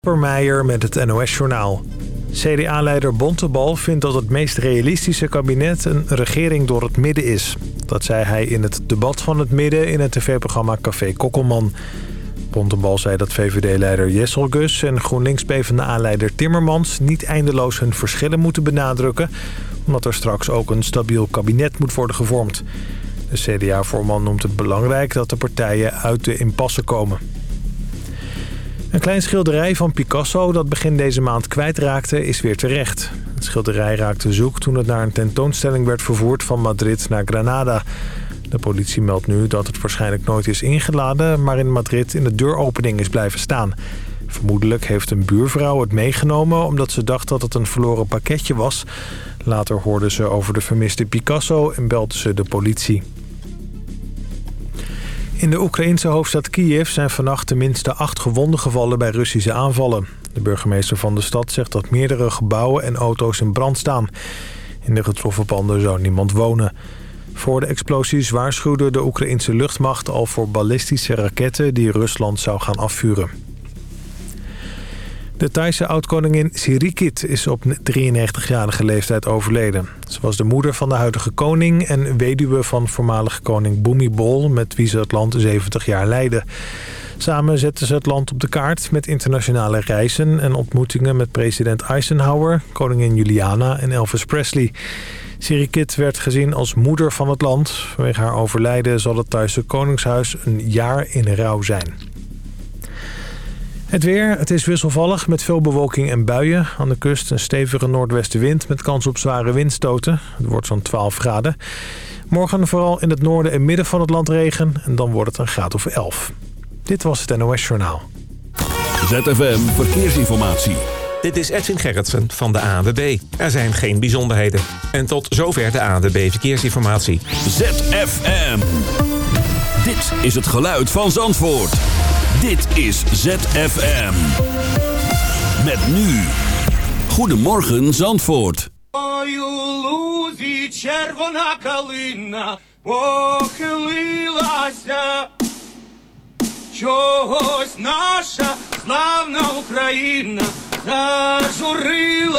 Meijer met het NOS-journaal. CDA-leider Bontebal vindt dat het meest realistische kabinet een regering door het midden is. Dat zei hij in het debat van het midden in het tv-programma Café Kokkelman. Bontebal zei dat VVD-leider Jessel Gus en GroenLinks-PVDA-leider Timmermans... niet eindeloos hun verschillen moeten benadrukken... omdat er straks ook een stabiel kabinet moet worden gevormd. De CDA-voorman noemt het belangrijk dat de partijen uit de impasse komen. Een klein schilderij van Picasso dat begin deze maand kwijtraakte is weer terecht. Het schilderij raakte zoek toen het naar een tentoonstelling werd vervoerd van Madrid naar Granada. De politie meldt nu dat het waarschijnlijk nooit is ingeladen... maar in Madrid in de deuropening is blijven staan. Vermoedelijk heeft een buurvrouw het meegenomen omdat ze dacht dat het een verloren pakketje was. Later hoorde ze over de vermiste Picasso en belde ze de politie. In de Oekraïnse hoofdstad Kiev zijn vannacht tenminste acht gewonden gevallen bij Russische aanvallen. De burgemeester van de stad zegt dat meerdere gebouwen en auto's in brand staan. In de getroffen panden zou niemand wonen. Voor de explosies waarschuwde de Oekraïnse luchtmacht al voor ballistische raketten die Rusland zou gaan afvuren. De Thaise oud-koningin Sirikit is op 93-jarige leeftijd overleden. Ze was de moeder van de huidige koning en weduwe van voormalig koning Bhumibol... met wie ze het land 70 jaar leidde. Samen zetten ze het land op de kaart met internationale reizen... en ontmoetingen met president Eisenhower, koningin Juliana en Elvis Presley. Sirikit werd gezien als moeder van het land. Vanwege haar overlijden zal het Thaise koningshuis een jaar in rouw zijn. Het weer, het is wisselvallig met veel bewolking en buien. Aan de kust een stevige noordwestenwind met kans op zware windstoten. Het wordt zo'n 12 graden. Morgen vooral in het noorden en midden van het land regen. En dan wordt het een graad of 11. Dit was het NOS Journaal. ZFM Verkeersinformatie. Dit is Edwin Gerritsen van de ANWB. Er zijn geen bijzonderheden. En tot zover de ANWB Verkeersinformatie. ZFM. Dit is het geluid van Zandvoort. Dit is ZFM. Met nu. Goedemorgen Zandvoort. Ой, у лузі червона калина похилилася. Чогось наша славна Україна зажурилася.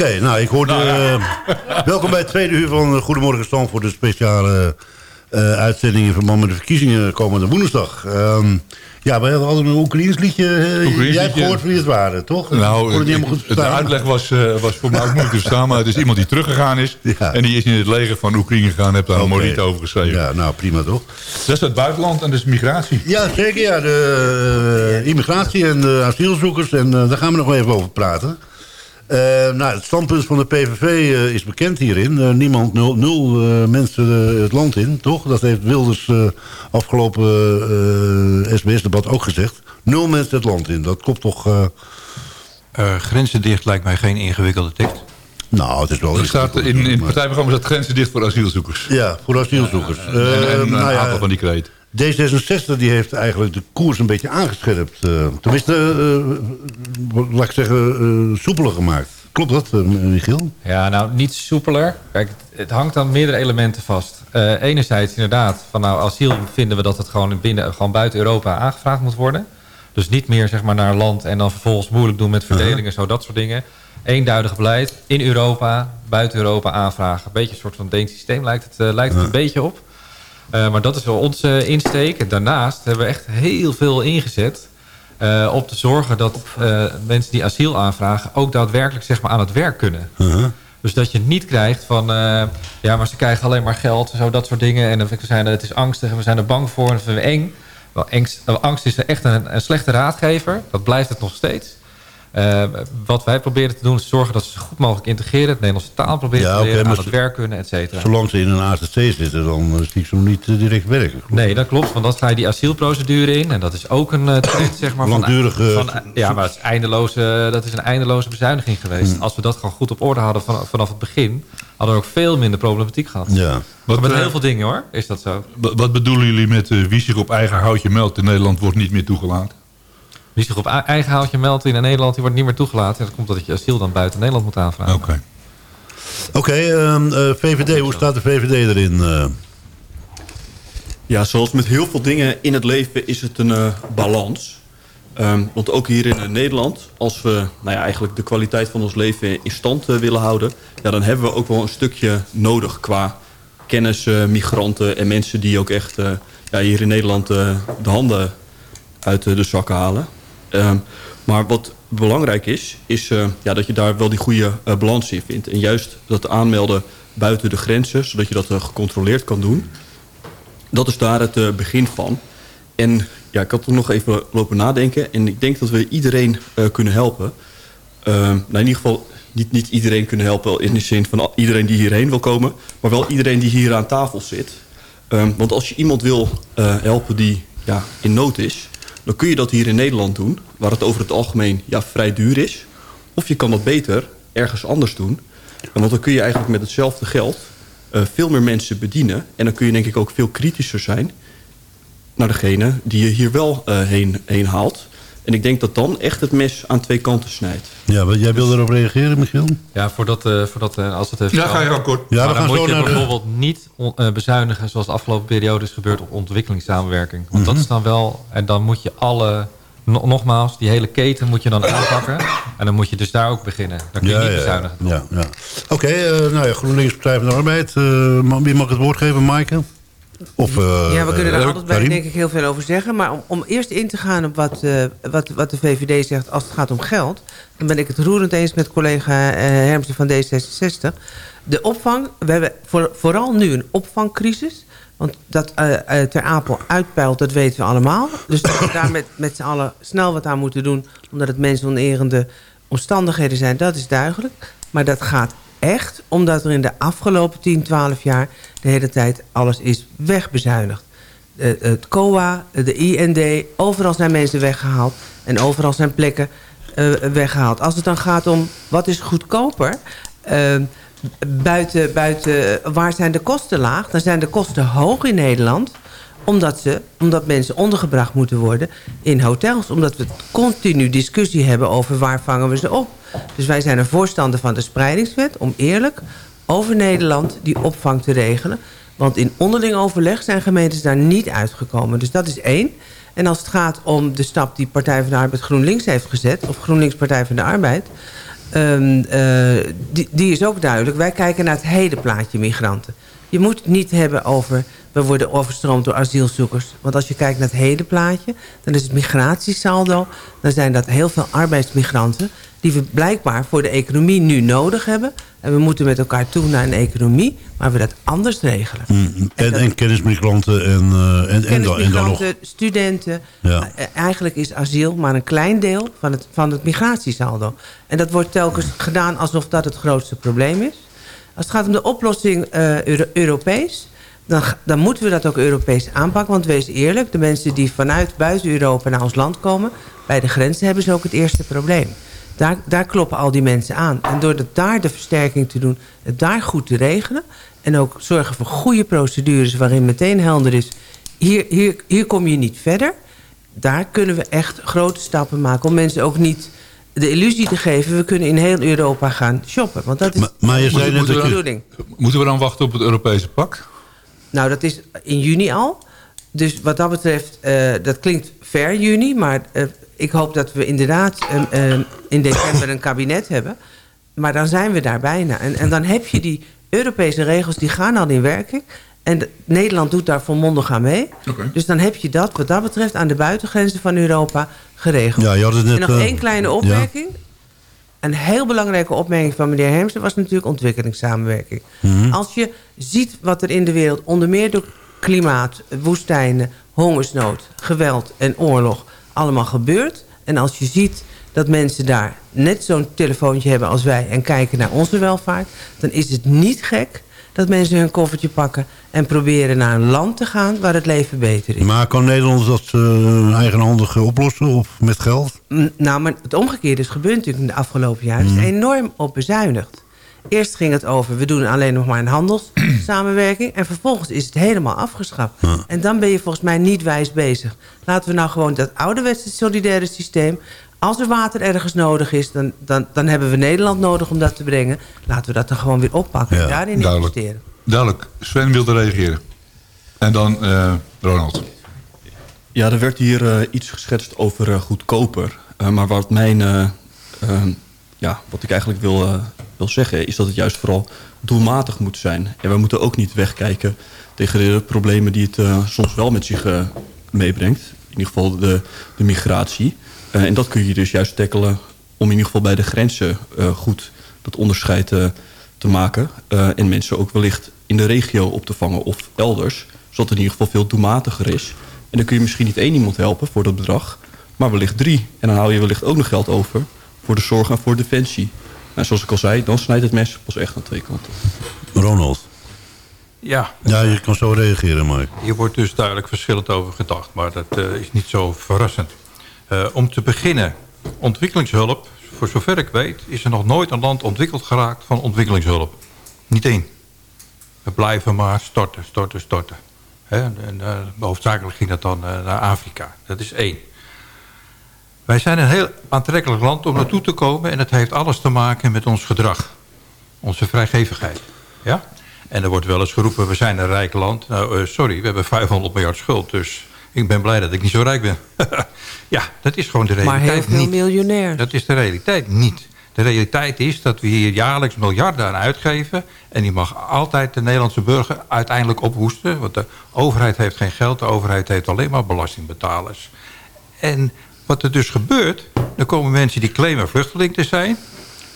Oké, nou, ik hoorde... eh, welkom bij het tweede uur van eh, Goedemorgen Stand... voor de speciale eh, uitzending in verband met de verkiezingen komende woensdag. Ehm, ja, we hadden een Oekraïens liedje. Jij hebt gehoord wie het waren, toch? Nou, het goed de uitleg was, was voor mij ook moeilijk te verstaan. Maar het is iemand die teruggegaan is. Ja. En die is in het leger van Oekraïne gegaan. En heeft daar een Oké. moriet over geschreven. Ja, nou, prima toch? Dat is het buitenland en dat is migratie. Ja, zeker. Ja, de immigratie en de asielzoekers. En daar gaan we nog wel even over praten. Eh, nou, het standpunt van de PVV eh, is bekend hierin. Eh, niemand, nul, nul eh, mensen het land in, toch? Dat heeft Wilders eh, afgelopen eh, SBS-debat ook gezegd. Nul mensen het land in. Dat komt toch... eh, Eh, grenzen dicht lijkt mij geen ingewikkelde tekst. nou, het is wel... Er staat in, in het partijprogramma staat grenzen dicht voor asielzoekers. Ja, voor asielzoekers. en en een nou ja, aantal van die kreet. D66 die heeft eigenlijk de koers een beetje aangescherpt. eh, tenminste, eh, laat ik zeggen, eh, soepeler gemaakt. Klopt dat, eh, Michiel? Ja, nou, niet soepeler. Kijk, het, hangt aan meerdere elementen vast. Eh, enerzijds inderdaad, van nou, asiel vinden we dat het gewoon, binnen, gewoon buiten Europa aangevraagd moet worden. Dus niet meer zeg maar, naar land en dan vervolgens moeilijk doen met verdeling en zo, dat soort dingen. Eenduidig beleid, in Europa, buiten Europa aanvragen. Een beetje een soort van Deens systeem lijkt het, eh, lijkt het een beetje op. Eh, maar dat is wel onze insteek. En daarnaast hebben we echt heel veel ingezet... eh, om te zorgen dat eh, mensen die asiel aanvragen... ook daadwerkelijk zeg maar, aan het werk kunnen. Dus dat je het niet krijgt van... ja, maar ze krijgen alleen maar geld en zo, dat soort dingen. En we zijn, het is angstig en we zijn er bang voor en vinden we eng. Wel, angst, angst is echt een, een slechte raadgever. Dat blijft het nog steeds. Eh, wat wij proberen te doen is zorgen dat ze zo goed mogelijk integreren. Het Nederlandse taal proberen Ja, te leren, aan het werk kunnen, et cetera. Zolang ze in een AZC zitten, dan zie ik ze nog niet eh, direct werken. Nee, dat klopt, want dan ga je die asielprocedure in. En dat is ook een uh, zeg maar. Langdurige- Van, van, ja, maar het is eindeloze, dat is een eindeloze bezuiniging geweest. Hmm. Als we dat gewoon goed op orde hadden van, vanaf het begin... hadden we ook veel minder problematiek gehad. Ja. Maar met heel veel dingen, hoor, is dat zo. Wat bedoelen jullie met wie zich op eigen houtje meldt in Nederland wordt niet meer toegelaten? Wie zich op eigen houtje meldt in Nederland... die wordt niet meer toegelaten. En dat komt omdat je asiel dan buiten Nederland moet aanvragen. Oké. Oké, ehm, eh, VVD, hoe staat de VVD erin? eh? Ja, zoals met heel veel dingen in het leven is het een eh, balans. Ehm, want ook hier in Nederland, als we nou ja, eigenlijk de kwaliteit van ons leven in stand willen houden... Ja, dan hebben we ook wel een stukje nodig qua kennis, eh, migranten en mensen die ook echt eh, ja, hier in Nederland eh, de handen uit de zakken halen. Ehm, maar wat belangrijk is, is eh, ja, dat je daar wel die goede eh, balans in vindt. En juist dat aanmelden buiten de grenzen, zodat je dat eh, gecontroleerd kan doen dat is daar het begin van. En ja, ik had er nog even lopen nadenken. En ik denk dat we iedereen kunnen helpen. Uh, nou, in ieder geval niet, niet iedereen kunnen helpen in de zin van iedereen die hierheen wil komen. Maar wel iedereen die hier aan tafel zit. Um, want als je iemand wil helpen die ja, in nood is... dan kun je dat hier in Nederland doen. Waar het over het algemeen ja, vrij duur is. Of je kan dat beter ergens anders doen. Want dan kun je eigenlijk met hetzelfde geld uh, veel meer mensen bedienen. En dan kun je denk ik ook veel kritischer zijn naar degene die je hier wel uh, heen, heen haalt. En ik denk dat dan echt het mes aan twee kanten snijdt. Ja, jij wil erop reageren, Michiel? Ja, voordat, uh, voordat uh, als het even Ja, ga je ook kort. Ja, we dan gaan moet zo je naar de- bijvoorbeeld niet on- uh, bezuinigen zoals de afgelopen periode is gebeurd op ontwikkelingssamenwerking. Want Mhm. dat is dan wel, en dan moet je alle, no- nogmaals, die hele keten moet je dan aanpakken. En dan moet je dus daar ook beginnen. Dan kun je niet bezuinigen. Ja, ja. Oké, eh, nou ja, GroenLinks Partij van de Arbeid. eh, wie mag het woord geven, Maaike? Of, eh, ja, we kunnen daar eh, altijd bij denk ik heel veel over zeggen. Maar om, om eerst in te gaan op wat, eh, wat, wat de VVD zegt als het gaat om geld... dan ben ik het roerend eens met collega Hermsen van D66. De opvang, we hebben voor, vooral nu een opvangcrisis... Want dat Ter Apel uitpeilt, dat weten we allemaal. Dus dat we daar met, met z'n allen snel wat aan moeten doen... omdat het mensonerende omstandigheden zijn, dat is duidelijk. Maar dat gaat echt omdat er in de afgelopen 10, 12 jaar... de hele tijd alles is wegbezuinigd. Eh, het COA, de IND, overal zijn mensen weggehaald... en overal zijn plekken eh, weggehaald. Als het dan gaat om wat is goedkoper... eh, buiten, buiten waar zijn de kosten laag... dan zijn de kosten hoog in Nederland omdat, ze, omdat mensen ondergebracht moeten worden in hotels. Omdat we continu discussie hebben over waar vangen we ze op. Dus wij zijn een voorstander van de spreidingswet... om eerlijk over Nederland die opvang te regelen. Want in onderling overleg zijn gemeentes daar niet uitgekomen. Dus dat is één. En als het gaat om de stap die Partij van de Arbeid GroenLinks heeft gezet... of GroenLinks Partij van de Arbeid... ehm, eh, die, die is ook duidelijk. Wij kijken naar het hele plaatje migranten. Je moet het niet hebben over... we worden overstroomd door asielzoekers. Want als je kijkt naar het hele plaatje... dan is het migratiesaldo... dan zijn dat heel veel arbeidsmigranten... die we blijkbaar voor de economie nu nodig hebben. En we moeten met elkaar toe naar een economie... waar we dat anders regelen. Mm, En, en kennismigranten en, eh, en, en, dan, en. Kennismigranten, studenten. Ja. Eh, Eigenlijk is asiel maar een klein deel van het, van het migratiesaldo. En dat wordt telkens gedaan alsof dat het grootste probleem is. Als het gaat om de oplossing eh, Euro- Europees... Dan, dan moeten we dat ook Europees aanpakken. Want wees eerlijk, de mensen die vanuit buiten Europa naar ons land komen... bij de grenzen hebben ze ook het eerste probleem. Daar, daar kloppen al die mensen aan. En door het daar de versterking te doen, het daar goed te regelen... en ook zorgen voor goede procedures waarin meteen helder is... hier, hier, hier kom je niet verder. Daar kunnen we echt grote stappen maken... om mensen ook niet de illusie te geven... we kunnen in heel Europa gaan shoppen. Want dat is Maar, maar je zei de net bedoeling. Moeten we dan wachten op het Europese pak? Nou, dat is in juni al. Dus wat dat betreft, eh, dat klinkt ver juni... maar eh, ik hoop dat we inderdaad eh, eh, in december een kabinet hebben. Maar dan zijn we daar bijna. En, en dan heb je die Europese regels, die gaan al in werking... En de- Nederland doet daar volmondig aan mee. Dus dan heb je dat wat dat betreft aan de buitengrenzen van Europa geregeld. Ja, je had het net... en nog eh, één kleine opmerking. Een heel belangrijke opmerking van meneer Hermsen was natuurlijk ontwikkelingssamenwerking. Mhm. Als je ziet wat er in de wereld, onder meer door klimaat, woestijnen, hongersnood, geweld en oorlog allemaal gebeurt. En als je ziet dat mensen daar net zo'n telefoontje hebben als wij en kijken naar onze welvaart, dan is het niet gek dat mensen hun koffertje pakken en proberen naar een land te gaan waar het leven beter is. Maar kan Nederland dat eh, eigenhandig oplossen of met geld? Mm, Nou, maar het omgekeerde is gebeurd natuurlijk in de afgelopen jaren. Er is enorm op bezuinigd. Eerst ging het over, we doen alleen nog maar een handelssamenwerking. En vervolgens is het helemaal afgeschaft. En dan ben je volgens mij niet wijs bezig. Laten we nou gewoon dat ouderwetse solidaire systeem... Als er water ergens nodig is, dan, dan, dan hebben we Nederland nodig om dat te brengen. Laten we dat dan gewoon weer oppakken en daarin duidelijk. investeren. Duidelijk. Sven wilde reageren. En dan eh, Ronald. Ja, er werd hier eh, iets geschetst over eh, goedkoper. Eh, maar wat, mijn, eh, ehm, ja, wat ik eigenlijk wil, wil zeggen... is dat het juist vooral doelmatig moet zijn. En we moeten ook niet wegkijken tegen de problemen... die het eh, soms wel met zich meebrengt. In ieder geval de, de migratie. Eh, en dat kun je dus juist tackelen... om in ieder geval bij de grenzen eh, goed dat onderscheid eh, te maken. Eh, en mensen ook wellicht in de regio op te vangen of elders. Zodat het in ieder geval veel doelmatiger is. En dan kun je misschien niet één iemand helpen voor dat bedrag, maar wellicht drie. En dan hou je wellicht ook nog geld over voor de zorg en voor defensie. Nou, zoals ik al zei, dan snijdt het mes pas echt aan twee kanten. Ronald. Ja, Ja, je kan zo reageren, Mike. hier wordt dus duidelijk verschillend over gedacht. Maar dat eh, is niet zo verrassend. Eh, om te beginnen, ontwikkelingshulp. Voor zover ik weet is er nog nooit een land ontwikkeld geraakt van ontwikkelingshulp. Niet één. We blijven maar storten, storten, storten. En, eh, hoofdzakelijk ging dat dan eh, naar Afrika. Dat is één. Wij zijn een heel aantrekkelijk land om naartoe te komen... en het heeft alles te maken met ons gedrag. Onze vrijgevigheid. Ja? En er wordt wel eens geroepen, we zijn een rijk land. Nou, sorry, we hebben 500 miljard schuld. Dus ik ben blij dat ik niet zo rijk ben. ja, dat is gewoon de Maar realiteit heel veel niet. miljonairs. Dat is de realiteit niet. De realiteit is dat we hier jaarlijks miljarden aan uitgeven. En die mag altijd de Nederlandse burger uiteindelijk ophoesten. Want de overheid heeft geen geld. De overheid heeft alleen maar belastingbetalers. En wat er dus gebeurt... dan komen mensen die claimen vluchteling te zijn.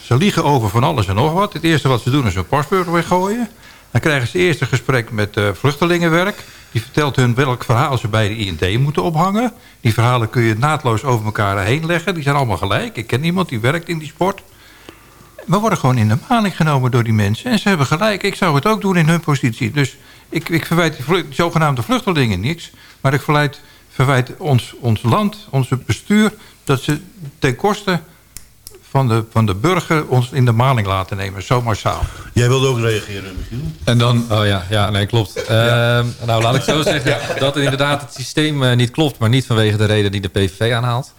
Ze liegen over van alles en nog wat. Het eerste wat ze doen is hun paspoort weggooien. Dan krijgen ze eerst een gesprek met eh, vluchtelingenwerk. Die vertelt hun welk verhaal ze bij de IND moeten ophangen. Die verhalen kun je naadloos over elkaar heen leggen. Die zijn allemaal gelijk. Ik ken iemand die werkt in die sport. We worden gewoon in de maling genomen door die mensen. En ze hebben gelijk. Ik zou het ook doen in hun positie. Dus ik, ik verwijt die zogenaamde vluchtelingen niks. Maar ik verwijt, verwijt ons, ons land, onze bestuur... dat ze ten koste van de, van de burger ons in de maling laten nemen. Zo massaal. Jij wilde ook reageren, Michiel? En dan... Oh ja, ja nee, klopt. Ehm, nou, laat ik zo zeggen dat inderdaad het systeem eh, niet klopt... maar niet vanwege de reden die de PVV aanhaalt.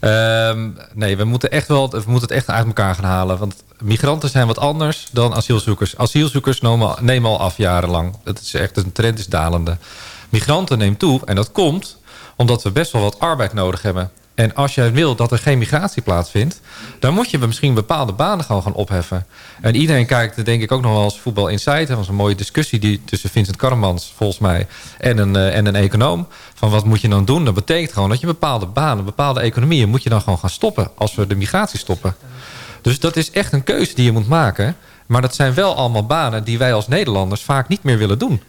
Ehm, nee, we moeten, echt wel, we moeten het echt uit elkaar gaan halen. Want migranten zijn wat anders dan asielzoekers. Asielzoekers nemen, nemen al af jarenlang. Het is echt, een trend is dalende. Migranten neemt toe en dat komt omdat we best wel wat arbeid nodig hebben. En als jij wil dat er geen migratie plaatsvindt... dan moet je misschien bepaalde banen gewoon gaan opheffen. En iedereen kijkt, denk ik, ook nog wel als voetbal insight. Dat was een mooie discussie die, tussen Vincent Karremans, volgens mij... En een, eh, en een econoom. Van wat moet je dan doen? Dat betekent gewoon dat je bepaalde banen, bepaalde economieën... moet je dan gewoon gaan stoppen als we de migratie stoppen. Dus dat is echt een keuze die je moet maken. Maar dat zijn wel allemaal banen die wij als Nederlanders vaak niet meer willen doen.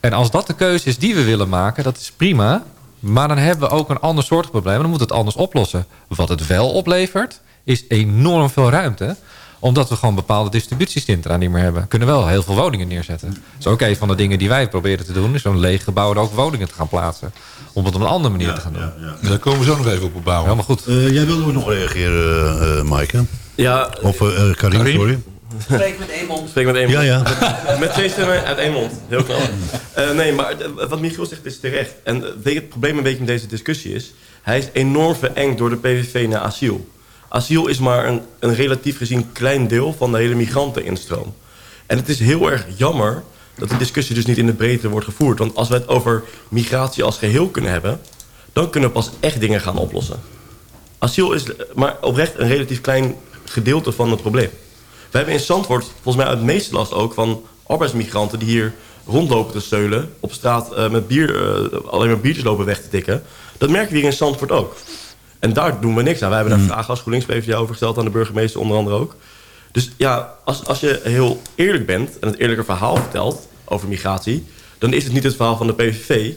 En als dat de keuze is die we willen maken, dat is prima. Maar dan hebben we ook een ander soort probleem. Dan moet het anders oplossen. Wat het wel oplevert, is enorm veel ruimte. Omdat we gewoon bepaalde distributiecentra niet meer hebben. We kunnen wel heel veel woningen neerzetten. Dat is ook een van de dingen die wij proberen te doen. Is zo'n leeg gebouw er ook woningen te gaan plaatsen. Om het op een andere manier te gaan doen. Daar komen we zo nog even op opbouwen. Helemaal goed. Eh, jij wilde ook nog reageren, eh eh, Maaike? Ja, Of Karim, Karim? sorry. Spreek met één mond. spreek met één Ja, ja. Met twee stemmen uit één mond. Heel knap. Eh, nee, maar eh, wat Michiel zegt is terecht. En eh, weet je, het probleem een beetje met deze discussie is... hij is enorm verengd door de PVV naar asiel. Asiel is maar een, een relatief gezien klein deel van de hele migranteninstroom. En het is heel erg jammer dat die discussie dus niet in de breedte wordt gevoerd. Want als we het over migratie als geheel kunnen hebben... dan kunnen we pas echt dingen gaan oplossen. Asiel is maar oprecht een relatief klein gedeelte van het probleem. We hebben in Zandvoort volgens mij het meeste last ook van arbeidsmigranten... die hier rondlopen te steulen, op straat eh, met bier, eh, alleen maar biertjes lopen weg te tikken. Dat merken we hier in Zandvoort ook. En daar doen we niks aan. Wij hebben daar vragen als GroenLinks PvdA over gesteld aan de burgemeester onder andere ook. Dus ja, als, als je heel eerlijk bent en het eerlijke verhaal vertelt over migratie... dan is het niet het verhaal van de PVV,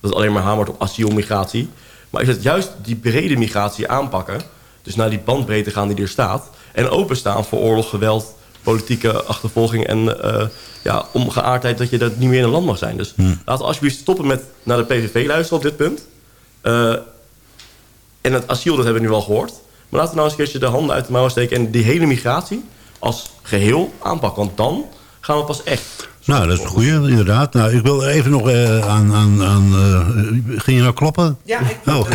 dat alleen maar hamert op asiel, migratie... maar is het juist die brede migratie aanpakken... dus naar die bandbreedte gaan die er staat... en openstaan voor oorlog, geweld, politieke achtervolging... en eh, ja, ongeaardheid dat je dat niet meer in een land mag zijn. Dus laten we alsjeblieft stoppen met naar de PVV luisteren op dit punt... Eh, en het asiel, dat hebben we nu al gehoord. Maar laten we nou eens een keertje de handen uit de mouwen steken... en die hele migratie als geheel aanpakken. Want dan gaan we pas echt... Nou, dat is een goeie, inderdaad. Nou, ik wil even nog eh, aan... aan, aan eh, ging je nou kloppen? Ja, ik Oh.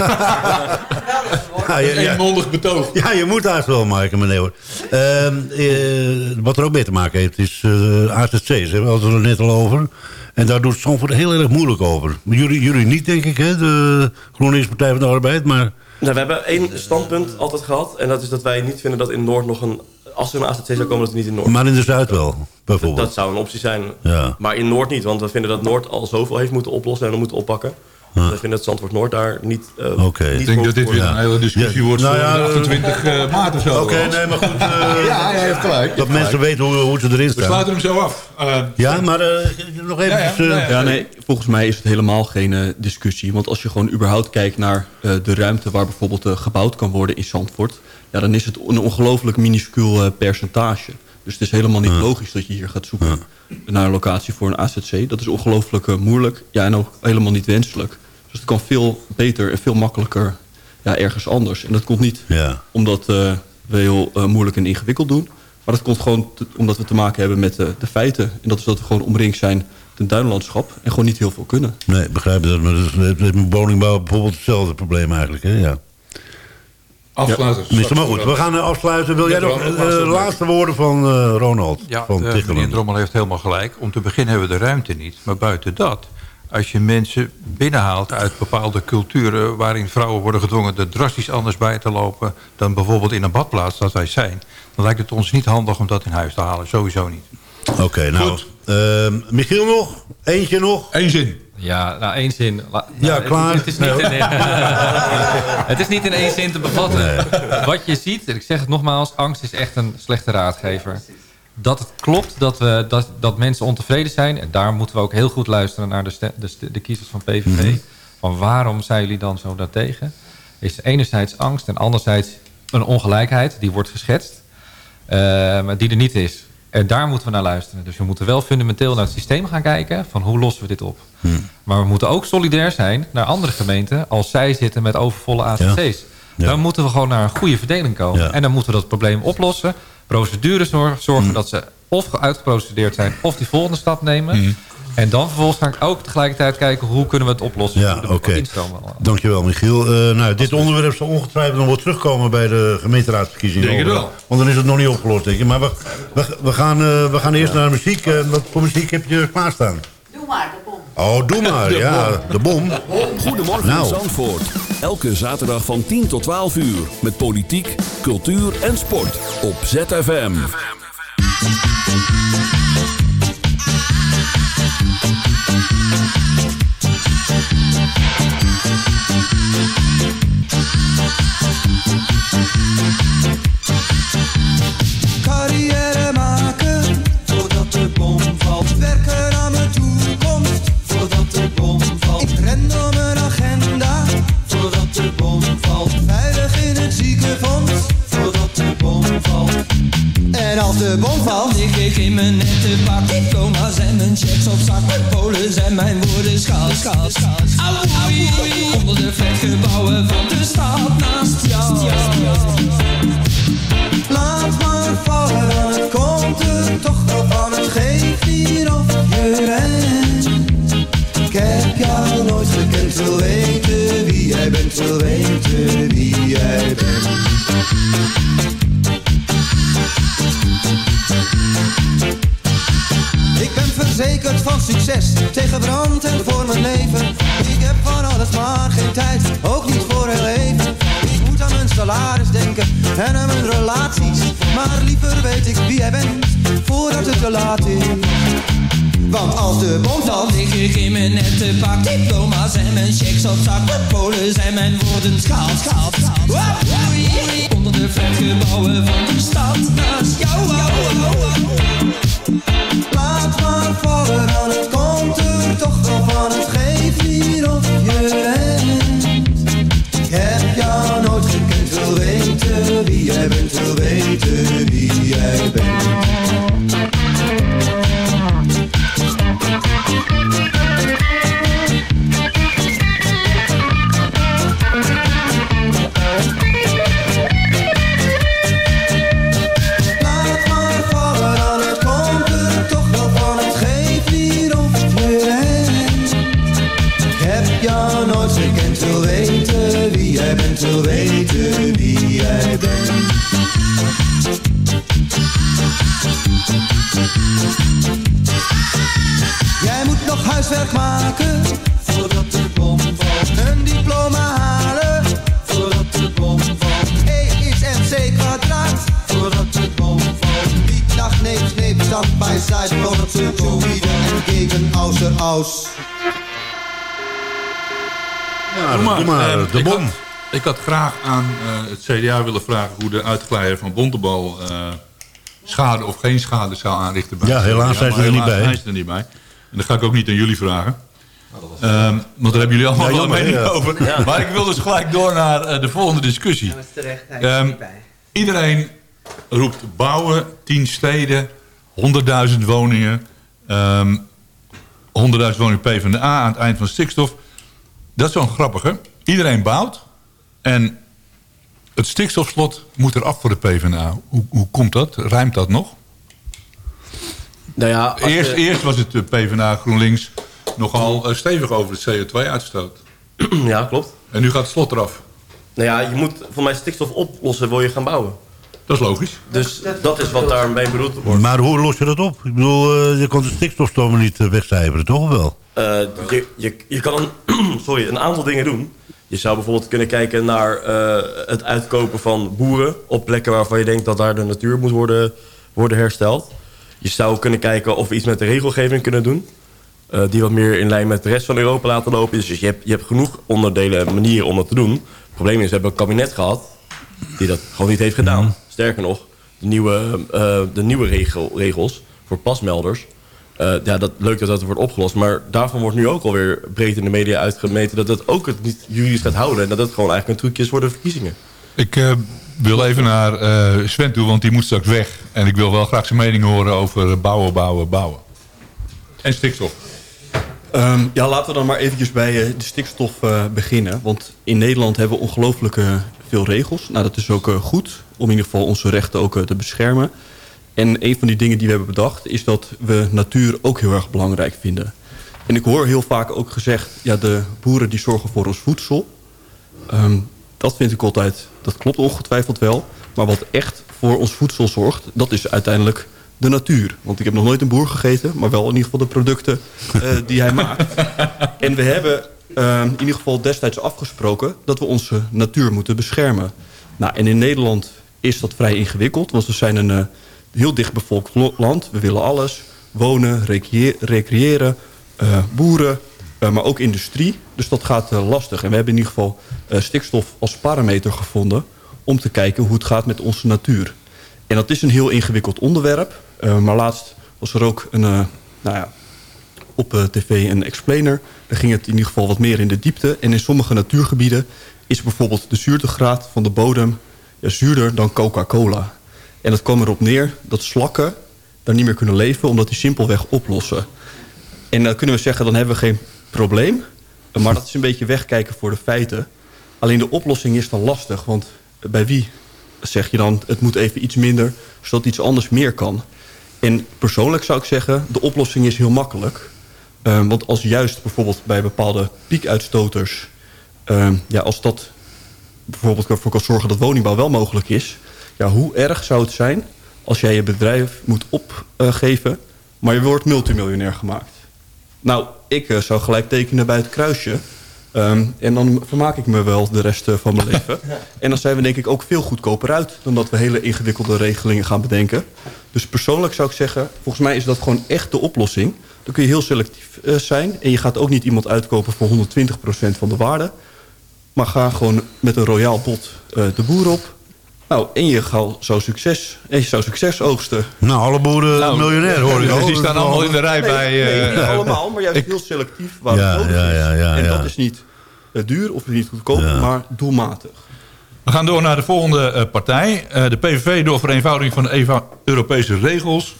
ja, ja, ja. Eenmondig betoog. Ja, je moet daar wel maken, meneer. hoor. Ehm, eh, wat er ook mee te maken heeft, is eh AZC's. Daar hebben we het er net al over. En daar doet Zandvoort heel erg moeilijk over. Jullie, jullie niet, denk ik, hè? De GroenLinks Partij van de Arbeid, maar... Nou, we hebben één standpunt altijd gehad. En dat is dat wij niet vinden dat in Noord nog een... Als er een AZC zou komen, dat het niet in Noord. Maar in de Zuid wel, bijvoorbeeld. Dat zou een optie zijn. Ja. Maar in Noord niet. Want we vinden dat Noord al zoveel heeft moeten oplossen en moeten oppakken. We vinden dat Zandvoort Noord daar niet... eh, Oké. niet Ik denk dat dit weer een hele discussie Ja, wordt nou voor ja, 28 eh, maart of zo. Oké, nee, maar goed. eh, Ja, hij heeft gelijk. Dat mensen weten hoe, hoe ze erin We staan. sluiten hem zo af. Eh, Ja, maar eh, nog even... Ja, ja, ja, ja. Ja, nee, volgens mij is het helemaal geen eh, discussie. Want als je gewoon überhaupt kijkt naar eh, de ruimte... waar bijvoorbeeld eh, gebouwd kan worden in Zandvoort... Ja, dan is het een ongelooflijk minuscuul eh, percentage. Dus het is helemaal niet logisch dat je hier gaat zoeken... naar een locatie voor een AZC. Dat is ongelooflijk eh, moeilijk. Ja, en ook helemaal niet wenselijk. Dus het kan veel beter en veel makkelijker ja, ergens anders. En dat komt niet Ja. omdat eh, we heel eh, moeilijk en ingewikkeld doen. Maar dat komt gewoon te- omdat we te maken hebben met eh, de feiten. En dat is dat we gewoon omringd zijn met een duinlandschap... en gewoon niet heel veel kunnen. Nee, begrijp je dat. Maar dat is dat is met woningbouw bijvoorbeeld hetzelfde probleem eigenlijk. Hè? Ja. Afsluiten. Maar goed, we gaan eh, afsluiten. Wil jij nog eh, laatste de laatste woorden van eh, Ronald? Ja, van meneer? Drommel heeft helemaal gelijk. Om te beginnen hebben we de ruimte niet. Maar buiten dat, als je mensen binnenhaalt uit bepaalde culturen... waarin vrouwen worden gedwongen er drastisch anders bij te lopen... dan bijvoorbeeld in een badplaats dat wij zijn... dan lijkt het ons niet handig om dat in huis te halen. Sowieso niet. Oké, nou. Michiel nog? Eentje nog? Eén zin. Ja, nou één zin. La- Ja, nou, het- klaar. Het, is niet in, het is niet in één zin te bevatten. Wat je ziet, en ik zeg het nogmaals, angst is echt een slechte raadgever. Dat het klopt dat, we, dat, dat mensen ontevreden zijn. En daar moeten we ook heel goed luisteren naar de, de kiezers van PVV. Mhm. Van waarom zijn jullie dan zo daartegen? Is enerzijds angst en anderzijds een ongelijkheid. Die wordt geschetst. eh, maar die er niet is. En daar moeten we naar luisteren. Dus we moeten wel fundamenteel naar het systeem gaan kijken... van hoe lossen we dit op. Maar we moeten ook solidair zijn naar andere gemeenten... als zij zitten met overvolle AZC's. Ja. Dan moeten we gewoon naar een goede verdeling komen. Ja. En dan moeten we dat probleem oplossen. Procedures zor- zorgen dat ze of uitgeprocedeerd zijn... of die volgende stap nemen. En dan vervolgens ga ik ook tegelijkertijd kijken... hoe kunnen we het oplossen. Ja, oké. Dankjewel, Michiel. Eh, nou, dit onderwerp zal ongetwijfeld nog wel terugkomen bij de gemeenteraadsverkiezingen. Denk het Over- wel. Want dan is het nog niet opgelost, denk ik. Maar we, we, we gaan, eh, we gaan eerst naar de muziek. Eh, wat voor muziek heb je klaarstaan? Doe maar, de bom. Oh, doe maar. ja, de bom. Goedemorgen Nou. Zandvoort. Elke zaterdag van 10 tot 12 uur. Met politiek, cultuur en sport. Op ZFM. Ik in mijn nette pak. Diploma's en mijn checks op zak. Mijn polen zijn mijn woorden schaal, schaal, schaal. Auwoei, onder de vetgebouwen van de stad naast jou. Laat maar vallen, dan het komt er toch wel van. Het geeft hier of je rent. Ik heb jou nooit gekend, wil weten wie jij bent, wil weten wie jij bent. Verzekerd van succes, tegen brand en voor mijn leven. Ik heb van alles maar geen tijd, ook niet voor heel even. Ik moet aan mijn salaris denken en aan mijn relaties. Maar liever weet ik wie jij bent, voordat het te laat is. Want als de bom valt, lig ik in mijn nette pak. Diploma's en mijn checks op zak. Mijn polen zijn mijn woorden schaal, schaal, schaal. Onder de vetgebouwen van de stad naast jou. Laat maar vallen, dan het komt er toch wel van. Het geeft hier of je rent. Ik heb jou nooit gekend, wil weten wie jij bent, wil weten wie jij bent. Weten wie jij bent. Jij moet nog huiswerk maken voordat de bom valt. Een diploma halen voordat de bom valt. E is MC kwadraat voordat de bom valt. Niet nach neem, neem, stand bij side, voordat de bom en gegen außer aus. Ja, Doe maar, doe maar, eh, de ik bom. Ik had graag aan eh, het CDA willen vragen hoe de uitglijder van Bontebal eh, schade of geen schade zou aanrichten. Bij Ja, helaas CDA, zijn ze er niet helaas bij. ze er niet bij. En dat ga ik ook niet aan jullie vragen. Ehm, want daar hebben jullie allemaal Ja, wel een jammer, mening ja. over. Ja. Maar ik wil dus gelijk door naar eh, de volgende discussie. terecht, hij is niet bij. iedereen roept bouwen, 10 steden, 100.000 woningen, ehm 100.000 woningen PvdA aan het eind van stikstof. Dat is wel grappig, hè? Iedereen bouwt en het stikstofslot moet eraf voor de PvdA. Hoe, hoe komt dat? Rijmt dat nog? Nou ja, Eerst, je- eerst was het de PvdA GroenLinks nogal eh, stevig over de CO2-uitstoot. ja, klopt. En nu gaat het slot eraf. Nou ja, je moet voor mij stikstof oplossen, wil je gaan bouwen. Dat is logisch. Dus dat is wat daarmee bedoeld wordt. Maar hoe los je dat op? Ik bedoel, eh, je kan de stikstofstromen niet eh, wegcijferen, toch wel? Eh, je, je, je kan een, sorry, een aantal dingen doen. Je zou bijvoorbeeld kunnen kijken naar eh, het uitkopen van boeren... op plekken waarvan je denkt dat daar de natuur moet worden, worden hersteld. Je zou kunnen kijken of we iets met de regelgeving kunnen doen... eh, die wat meer in lijn met de rest van Europa laten lopen. Dus je hebt, je hebt genoeg onderdelen en manieren om dat te doen. Het probleem is, we hebben een kabinet gehad... die dat gewoon niet heeft gedaan. Sterker nog, de nieuwe, eh, de nieuwe regel, regels voor pasmelders... eh, ja, dat, leuk dat dat wordt opgelost. Maar daarvan wordt nu ook alweer breed in de media uitgemeten... dat het ook het niet juridisch gaat houden. En dat het gewoon eigenlijk een trucje is voor de verkiezingen. Ik eh, wil even naar eh, Sven toe, want die moet straks weg. En ik wil wel graag zijn mening horen over bouwen, bouwen, bouwen. En stikstof. Ehm, ja, laten we dan maar eventjes bij eh, de stikstof eh, beginnen. Want in Nederland hebben we ongelooflijk eh, veel regels. Nou, dat is ook eh, goed om in ieder geval onze rechten ook eh, te beschermen. En een van die dingen die we hebben bedacht... is dat we natuur ook heel erg belangrijk vinden. En ik hoor heel vaak ook gezegd... ja, de boeren die zorgen voor ons voedsel. Ehm, dat vind ik altijd... dat klopt ongetwijfeld wel. Maar wat echt voor ons voedsel zorgt... dat is uiteindelijk de natuur. Want ik heb nog nooit een boer gegeten... maar wel in ieder geval de producten eh, die hij maakt. En we hebben eh, in ieder geval destijds afgesproken... dat we onze natuur moeten beschermen. Nou, en in Nederland is dat vrij ingewikkeld. Want we zijn een eh, heel dichtbevolkt lo- land. We willen alles. Wonen, recre- recreëren, eh, boeren, eh, maar ook industrie. Dus dat gaat eh, lastig. En we hebben in ieder geval stikstof als parameter gevonden... om te kijken hoe het gaat met onze natuur. En dat is een heel ingewikkeld onderwerp. Maar laatst was er ook een, nou ja, op tv een explainer. Daar ging het in ieder geval wat meer in de diepte. En in sommige natuurgebieden is bijvoorbeeld de zuurtegraad van de bodem... Ja, zuurder dan Coca-Cola. En dat kwam erop neer dat slakken daar niet meer kunnen leven... omdat die simpelweg oplossen. En dan kunnen we zeggen, dan hebben we geen probleem. Maar dat is een beetje wegkijken voor de feiten. Alleen de oplossing is dan lastig. Want bij wie zeg je dan, het moet even iets minder... zodat iets anders meer kan? En persoonlijk zou ik zeggen, de oplossing is heel makkelijk. Ehm, want als juist bijvoorbeeld bij bepaalde piekuitstoters... ehm, ja, als dat bijvoorbeeld ervoor kan zorgen dat woningbouw wel mogelijk is... ja, hoe erg zou het zijn als jij je bedrijf moet opgeven... maar je wordt multimiljonair gemaakt? Nou, ik eh, zou gelijk tekenen bij het kruisje... Ehm, en dan vermaak ik me wel de rest eh, van mijn leven. En dan zijn we denk ik ook veel goedkoper uit... dan dat we hele ingewikkelde regelingen gaan bedenken. Dus persoonlijk zou ik zeggen... volgens mij is dat gewoon echt de oplossing. Dan kun je heel selectief eh, zijn... en je gaat ook niet iemand uitkopen voor 120% van de waarde. Maar ga gewoon met een royaal bod eh, de boer op. Nou, en je zou, zou succes, en je zou succes oogsten. Nou, alle boeren Nou, miljonair hoor ik. dus al. die staan allemaal in de rij Nee, bij... nee, eh, niet eh, allemaal, maar juist heel selectief waar Ja, het nodig ja, is. ja, ja, en ja. dat is niet eh, duur of niet goedkoop, Ja. maar doelmatig. We gaan door naar de volgende eh, partij. Eh, de PVV door vereenvoudiging van de Eva- Europese regels.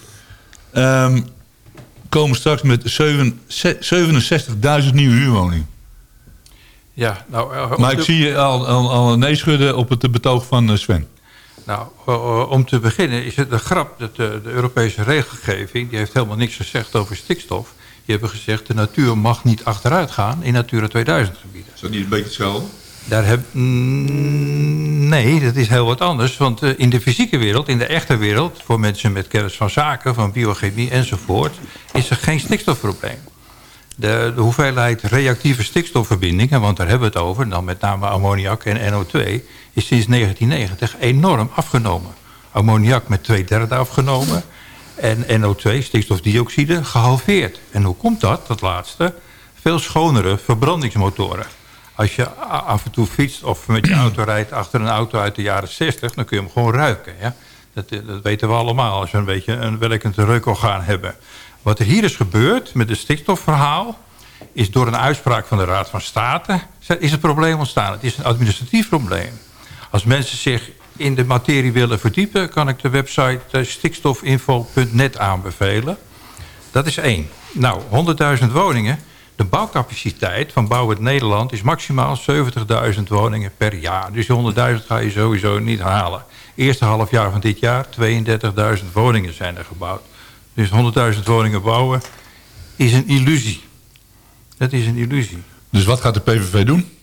Ehm, komen straks met zeven- ze- 67.000 nieuwe huurwoningen. Ja, nou, eh, Maar ik zie je al, al, al een nee schudden op het betoog van Sven. Nou, eh, eh, om te beginnen is het een grap dat de, de Europese regelgeving... die heeft helemaal niks gezegd over stikstof. Die hebben gezegd, de natuur mag niet achteruit gaan in Natura 2000 gebieden. Is dat niet een beetje hetzelfde? Daar heb, Mm, nee, dat is heel wat anders. Want eh, in de fysieke wereld, in de echte wereld... voor mensen met kennis van zaken, van biochemie enzovoort... is er geen stikstofprobleem. De, de hoeveelheid reactieve stikstofverbindingen... want daar hebben we het over, dan met name ammoniak en NO2... is sinds 1990 enorm afgenomen. Ammoniak met twee derde afgenomen... en NO2, stikstofdioxide, gehalveerd. En hoe komt dat, dat laatste? Veel schonere verbrandingsmotoren. Als je af en toe fietst of met je auto rijdt achter een auto uit de jaren 60... dan kun je hem gewoon ruiken. Ja? Dat, eh, dat weten we allemaal als we een beetje een werkend reukorgaan hebben. Wat er hier is gebeurd met het stikstofverhaal... is door een uitspraak van de Raad van State... is het probleem ontstaan. Het is een administratief probleem. Als mensen zich in de materie willen verdiepen... kan ik de website eh, stikstofinfo.net aanbevelen. Dat is één. Nou, 100.000 woningen. De bouwcapaciteit van Bouw het Nederland is maximaal 70.000 woningen per jaar. Dus die 100.000 ga je sowieso niet halen. Eerste half jaar van dit jaar, 32.000 woningen zijn er gebouwd. Dus 100.000 woningen bouwen is een illusie. Dat is een illusie. Dus wat gaat de PVV doen?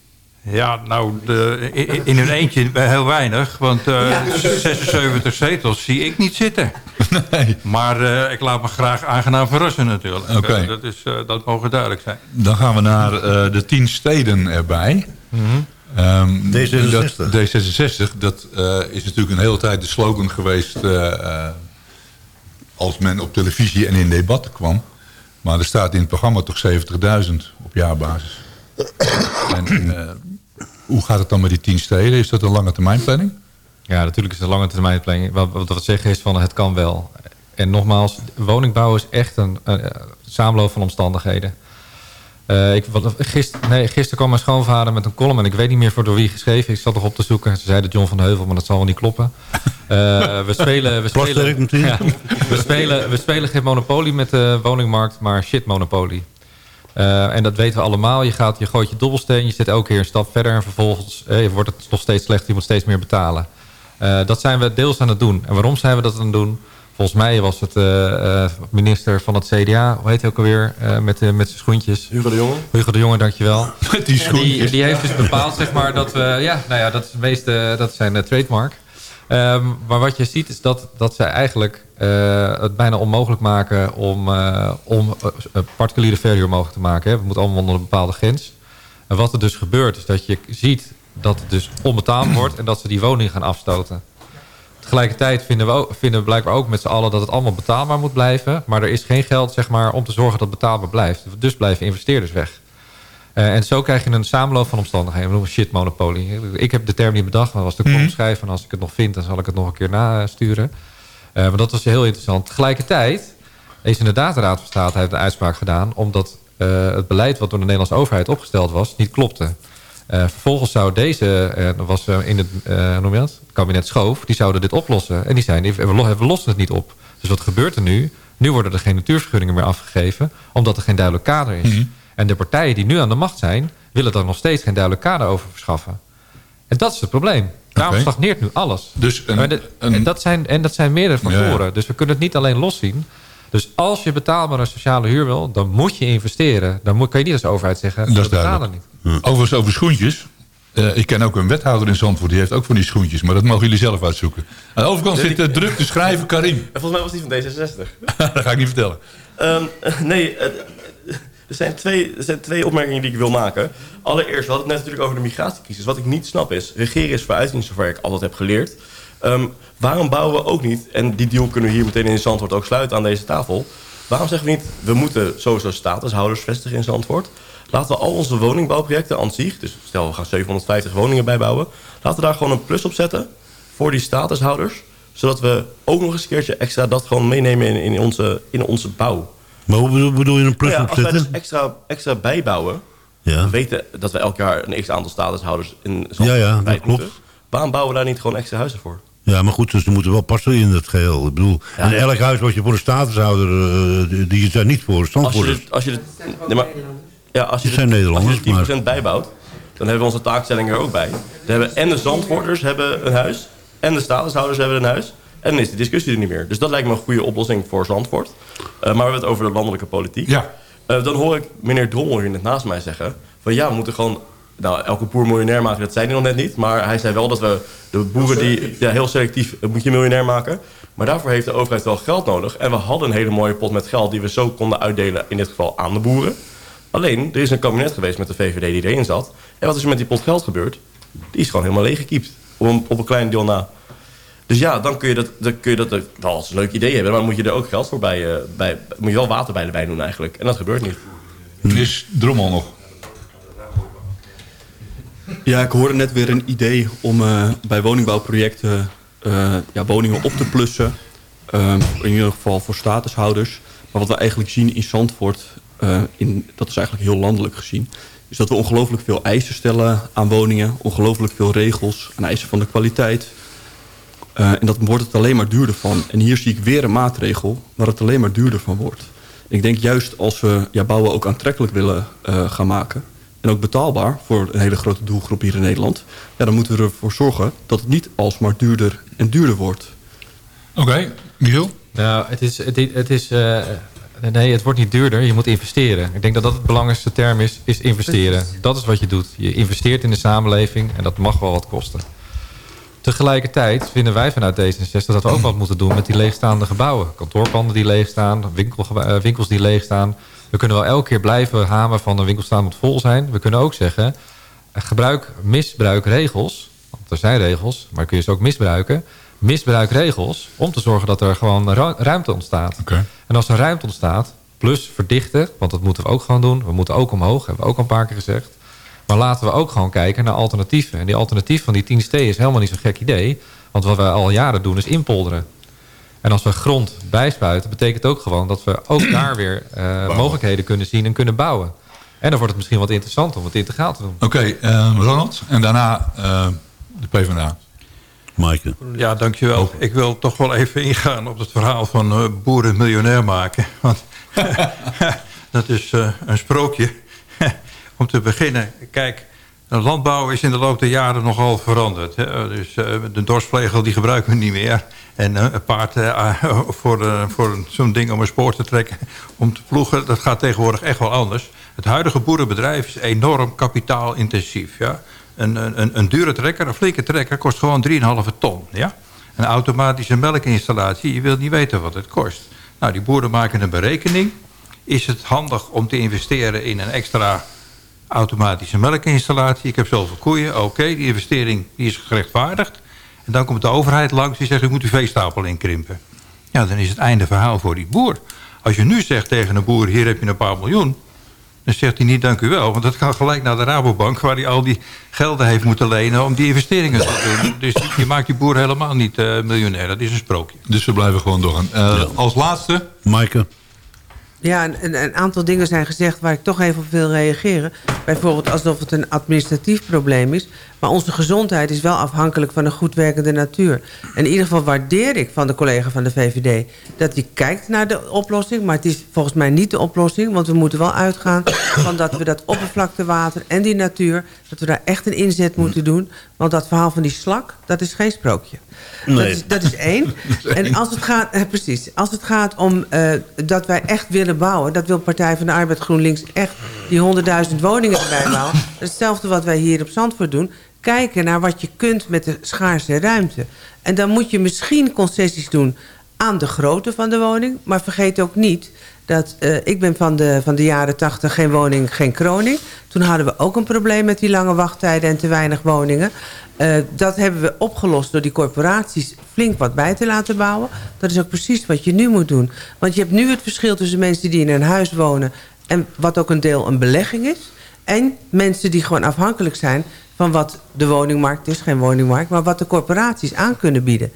Ja, nou, de, in, hun eentje heel weinig. Want eh, 76 zetels zie ik niet zitten. Nee. Maar eh, ik laat me graag aangenaam verrassen natuurlijk. Oké. Eh, dat, is, eh, dat mogen duidelijk zijn. Dan gaan we naar eh, de tien steden erbij. Ehm, D66. Dat, D66, dat eh, is natuurlijk een hele tijd de slogan geweest... eh, eh, als men op televisie en in debatten kwam. Maar er staat in het programma toch 70.000 op jaarbasis. en eh, hoe gaat het dan met die tien steden? Is dat een lange termijn planning? Ja, natuurlijk is het een lange termijn planning. Wat, wat we zeggen is van het kan wel. En nogmaals, woningbouw is echt een, een, een samenloop van omstandigheden. Eh, ik, wat, gister, nee, gisteren kwam mijn schoonvader met een column... en ik weet niet meer voor door wie geschreven. Ik zat nog op te zoeken. Ze zeiden John van de Heuvel, maar dat zal wel niet kloppen. Eh, we spelen... We spelen, we, spelen, we spelen geen monopolie met de woningmarkt, maar shit monopolie. Eh, en dat weten we allemaal. Je, gaat, je gooit je dobbelsteen, je zet elke keer een stap verder... en vervolgens eh, wordt het nog steeds slechter. Je moet steeds meer betalen. Eh, dat zijn we deels aan het doen. En waarom zijn we dat aan het doen? Volgens mij was het minister van het CDA... hoe heet hij ook alweer? Met, met zijn schoentjes. Hugo de Jonge. Hugo de Jonge, dankjewel. Met die Die, schoentjes. die heeft dus bepaald zeg maar, dat we... Ja, nou ja, dat is het meeste, dat zijn trademark. Ehm, maar wat je ziet is dat, dat zij eigenlijk eh, het bijna onmogelijk maken... om, eh, om eh, particuliere verhuur mogelijk te maken. Hè. We moeten allemaal onder een bepaalde grens. En wat er dus gebeurt is dat je ziet dat het dus onbetaalbaar wordt... en dat ze die woning gaan afstoten. Tegelijkertijd vinden we, ook, vinden we blijkbaar ook met z'n allen dat het allemaal betaalbaar moet blijven. Maar er is geen geld zeg maar, om te zorgen dat het betaalbaar blijft. Dus blijven investeerders weg. Uh, en zo krijg je een samenloop van omstandigheden. We noemen shit monopolie. Ik heb de term niet bedacht, maar dat was de schrijven. En als ik het nog vind, dan zal ik het nog een keer nasturen. Uh, maar dat was heel interessant. Tegelijkertijd is inderdaad de Raad van State heeft een uitspraak gedaan... omdat uh, het beleid wat door de Nederlandse overheid opgesteld was, niet klopte. Vervolgens zou deze, was in het, noem je dat? het kabinet Schoof... die zouden dit oplossen. En die zeiden, we, we lossen het niet op. Dus wat gebeurt er nu? Nu worden er geen natuurvergunningen meer afgegeven... omdat er geen duidelijk kader is. Mhm. En de partijen die nu aan de macht zijn... willen daar nog steeds geen duidelijk kader over verschaffen. En dat is het probleem. Daarom stagneert nu alles. Dus een- Maar de- een- en, dat zijn, en dat zijn meerdere factoren. Ja. Dus we kunnen het niet alleen loszien. Dus als je betaalbare sociale huur wil... dan moet je investeren. Dan moet, kan je niet als overheid zeggen... Dat is we betalen duidelijk. niet. Overigens over schoentjes. Eh, ik ken ook een wethouder in Zandvoort, die heeft ook van die schoentjes. Maar dat mogen jullie zelf uitzoeken. Aan de overkant Nee, zit eh, druk te schrijven Karim. En volgens mij was die van D66. dat ga ik niet vertellen. Ehm, nee, eh, er zijn, twee, twee opmerkingen die ik wil maken. Allereerst, we hadden het net natuurlijk over de migratiecrisis. Wat ik niet snap is, regeren is vooruitzien, zover ik altijd heb geleerd. Ehm, waarom bouwen we ook niet, en die deal kunnen we hier meteen in Zandvoort ook sluiten aan deze tafel. Waarom zeggen we niet, we moeten sowieso statushouders vestigen in Zandvoort. Laten we al onze woningbouwprojecten aan zich, dus stel we gaan 750 woningen bijbouwen. Laten we daar gewoon een plus op zetten voor die statushouders. Zodat we ook nog eens een keertje extra dat gewoon meenemen in, in, onze, in onze bouw. Maar hoe bedoel, bedoel je een plus Nou ja, als wij dus extra, extra bijbouwen... Ja. we weten dat we elk jaar een x-aantal statushouders in Zandvoort Ja, ja, dat klopt. Waarom bouwen we daar niet gewoon extra huizen voor? Ja, maar goed, dus die moeten wel passen in het geheel. Ik bedoel, Ja, en elk huis wat je voor een statushouder, eh, die- die zijn niet voor Als je dit, als je dit, nee, maar, ja, als je Het zijn Nederlanders, Als je dit 10% bijbouwt, dan hebben we onze taakstelling er ook bij. Dan hebben en de zandvoorters hebben een huis, en de statushouders hebben een huis. En dan is die discussie er niet meer. Dus dat lijkt me een goede oplossing voor Zandvoort. Eh, maar we hebben het over de landelijke politiek. Ja. Eh, dan hoor ik meneer Drommel hier net naast mij zeggen... van ja, we moeten gewoon nou, elke boer miljonair maken. Dat zei hij nog net niet. Maar hij zei wel dat we de boeren die... Ja, heel selectief eh, moet je miljonair maken. Maar daarvoor heeft de overheid wel geld nodig. En we hadden een hele mooie pot met geld... die we zo konden uitdelen, in dit geval aan de boeren. Alleen, er is een kabinet geweest met de VVD die erin zat. En wat is er met die pot geld gebeurd? Die is gewoon helemaal leeggekiept. Op een, op een klein deel na. Dus ja, dan kun je dat, dan kun je dat wel als een leuk idee hebben. Maar dan moet je er ook geld voor bij, eh, bij moet je wel water bij de wijn doen eigenlijk. En dat gebeurt niet. Is Drommel nog? Ja, ik hoorde net weer een idee om eh, bij woningbouwprojecten eh, ja, woningen op te plussen. Ehm, in ieder geval voor statushouders. Maar wat we eigenlijk zien in Zandvoort, eh, in, dat is eigenlijk heel landelijk gezien... is dat we ongelooflijk veel eisen stellen aan woningen. Ongelooflijk veel regels en eisen van de kwaliteit. Eh, en dat wordt het alleen maar duurder van. En hier zie ik weer een maatregel waar het alleen maar duurder van wordt. Ik denk juist als we ja, bouwen ook aantrekkelijk willen eh, gaan maken... en ook betaalbaar voor een hele grote doelgroep hier in Nederland... Ja, dan moeten we ervoor zorgen dat het niet alsmaar duurder en duurder wordt. Oké, Michiel? Nou, het is... Het, het is eh, nee, het wordt niet duurder. Je moet investeren. Ik denk dat dat het belangrijkste term is, is investeren. Dat is wat je doet. Je investeert in de samenleving en dat mag wel wat kosten. Tegelijkertijd vinden wij vanuit D66 dat we ook wat moeten doen met die leegstaande gebouwen. Kantoorpanden die leegstaan, winkel, eh, winkels die leegstaan. We kunnen wel elke keer blijven hamen van een winkelstand moet vol zijn. We kunnen ook zeggen, eh, gebruik, misbruik regels. Want er zijn regels, maar kun je ze ook misbruiken. Misbruik regels om te zorgen dat er gewoon ru- ruimte ontstaat. En als er ruimte ontstaat, plus verdichten, want dat moeten we ook gewoon doen. We moeten ook omhoog, hebben we ook al een paar keer gezegd. Maar laten we ook gewoon kijken naar alternatieven. En die alternatief van die 10 steden is helemaal niet zo'n gek idee. Want wat we al jaren doen is inpolderen. En als we grond bijspuiten, betekent ook gewoon dat we ook daar weer eh, mogelijkheden kunnen zien en kunnen bouwen. En dan wordt het misschien wat interessant om het integraal te doen. Oké, eh, Ronald. En daarna eh, de PvdA. Maaike. Ja, dankjewel. Ik wil toch wel even ingaan op het verhaal van eh, boeren miljonair maken. Want dat is eh, een sprookje. Om te beginnen, kijk, landbouw is in de loop der jaren nogal veranderd. Hè? Dus eh, de dorsvlegel die gebruiken we niet meer. En eh, een paard eh, voor, eh, voor zo'n ding om een spoor te trekken, om te ploegen, dat gaat tegenwoordig echt wel anders. Het huidige boerenbedrijf is enorm kapitaalintensief. Ja? Een, een, een dure trekker, een flinke trekker, kost gewoon 3,5 ton. Ja? Een automatische melkinstallatie, je wilt niet weten wat het kost. Nou, die boeren maken een berekening. Is het handig om te investeren in een extra automatische melkinstallatie. Ik heb zoveel koeien. Oké, die investering die is gerechtvaardigd. En dan komt de overheid langs die zegt... u moet uw veestapel inkrimpen. Ja, dan is het einde verhaal voor die boer. Als je nu zegt tegen een boer... hier heb je een paar miljoen... dan zegt hij niet dank u wel. Want dat gaat gelijk naar de Rabobank... waar hij al die gelden heeft moeten lenen... om die investeringen te doen. Dus je maakt die boer helemaal niet uh, miljonair. Dat is een sprookje. Dus we blijven gewoon doorgaan. Uh, Als laatste... Maaike. Ja, een, aantal dingen zijn gezegd waar ik toch even op wil reageren. Bijvoorbeeld alsof het een administratief probleem is. Maar onze gezondheid is wel afhankelijk van een goed werkende natuur. En in ieder geval waardeer ik van de collega van de VVD... dat hij kijkt naar de oplossing. Maar het is volgens mij niet de oplossing. Want we moeten wel uitgaan van dat we dat oppervlaktewater en die natuur... dat we daar echt een inzet moeten doen. Want dat verhaal van die slak, dat is geen sprookje. Nee. Dat, is, dat is één. En als het gaat, eh, precies, als het gaat om uh, dat wij echt willen bouwen... dat wil Partij van de Arbeid GroenLinks echt die 100.000 woningen erbij bouwen. Hetzelfde wat wij hier op Zandvoort doen. Kijken naar wat je kunt met de schaarse ruimte. En dan moet je misschien concessies doen aan de grootte van de woning. Maar vergeet ook niet dat uh, ik ben van de, van de jaren 80 geen woning, geen kroning. Toen hadden we ook een probleem met die lange wachttijden en te weinig woningen. Uh, dat hebben we opgelost door die corporaties flink wat bij te laten bouwen. Dat is ook precies wat je nu moet doen. Want je hebt nu het verschil tussen mensen die in een huis wonen... en wat ook een deel een belegging is... en mensen die gewoon afhankelijk zijn van wat de woningmarkt is. Geen woningmarkt, maar wat de corporaties aan kunnen bieden.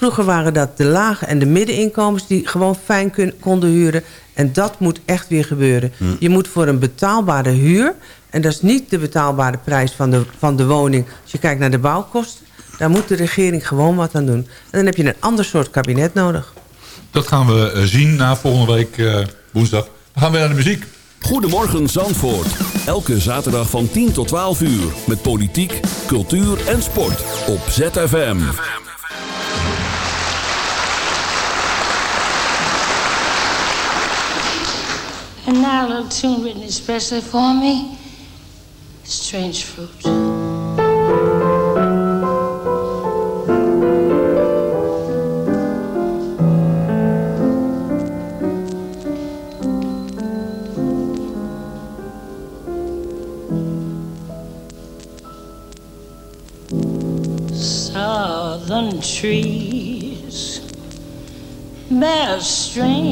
Vroeger waren dat de lage en de middeninkomens die gewoon fijn kun, konden huren. En dat moet echt weer gebeuren. Hm. Je moet voor een betaalbare huur... en dat is niet de betaalbare prijs van de, van de woning... als je kijkt naar de bouwkosten... daar moet de regering gewoon wat aan doen. En dan heb je een ander soort kabinet nodig. Dat gaan we eh, zien na volgende week uh, woensdag. Dan gaan we naar de muziek. Goedemorgen Zandvoort. Elke zaterdag van 10 tot 12 uur. Met politiek, cultuur en sport. Op ZFM. And now a little tune written especially for me Strange Fruit. Southern trees bear strange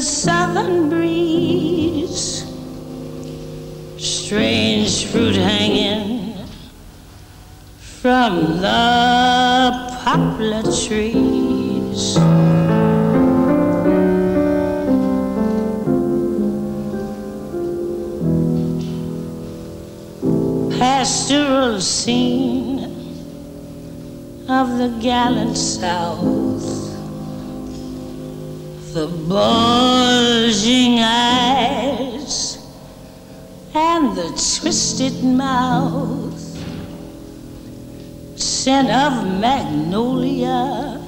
the southern breeze. Strange fruit hanging from the poplar trees. Pastoral scene of the gallant South, the bulging eyes and the twisted mouth scent of magnolia,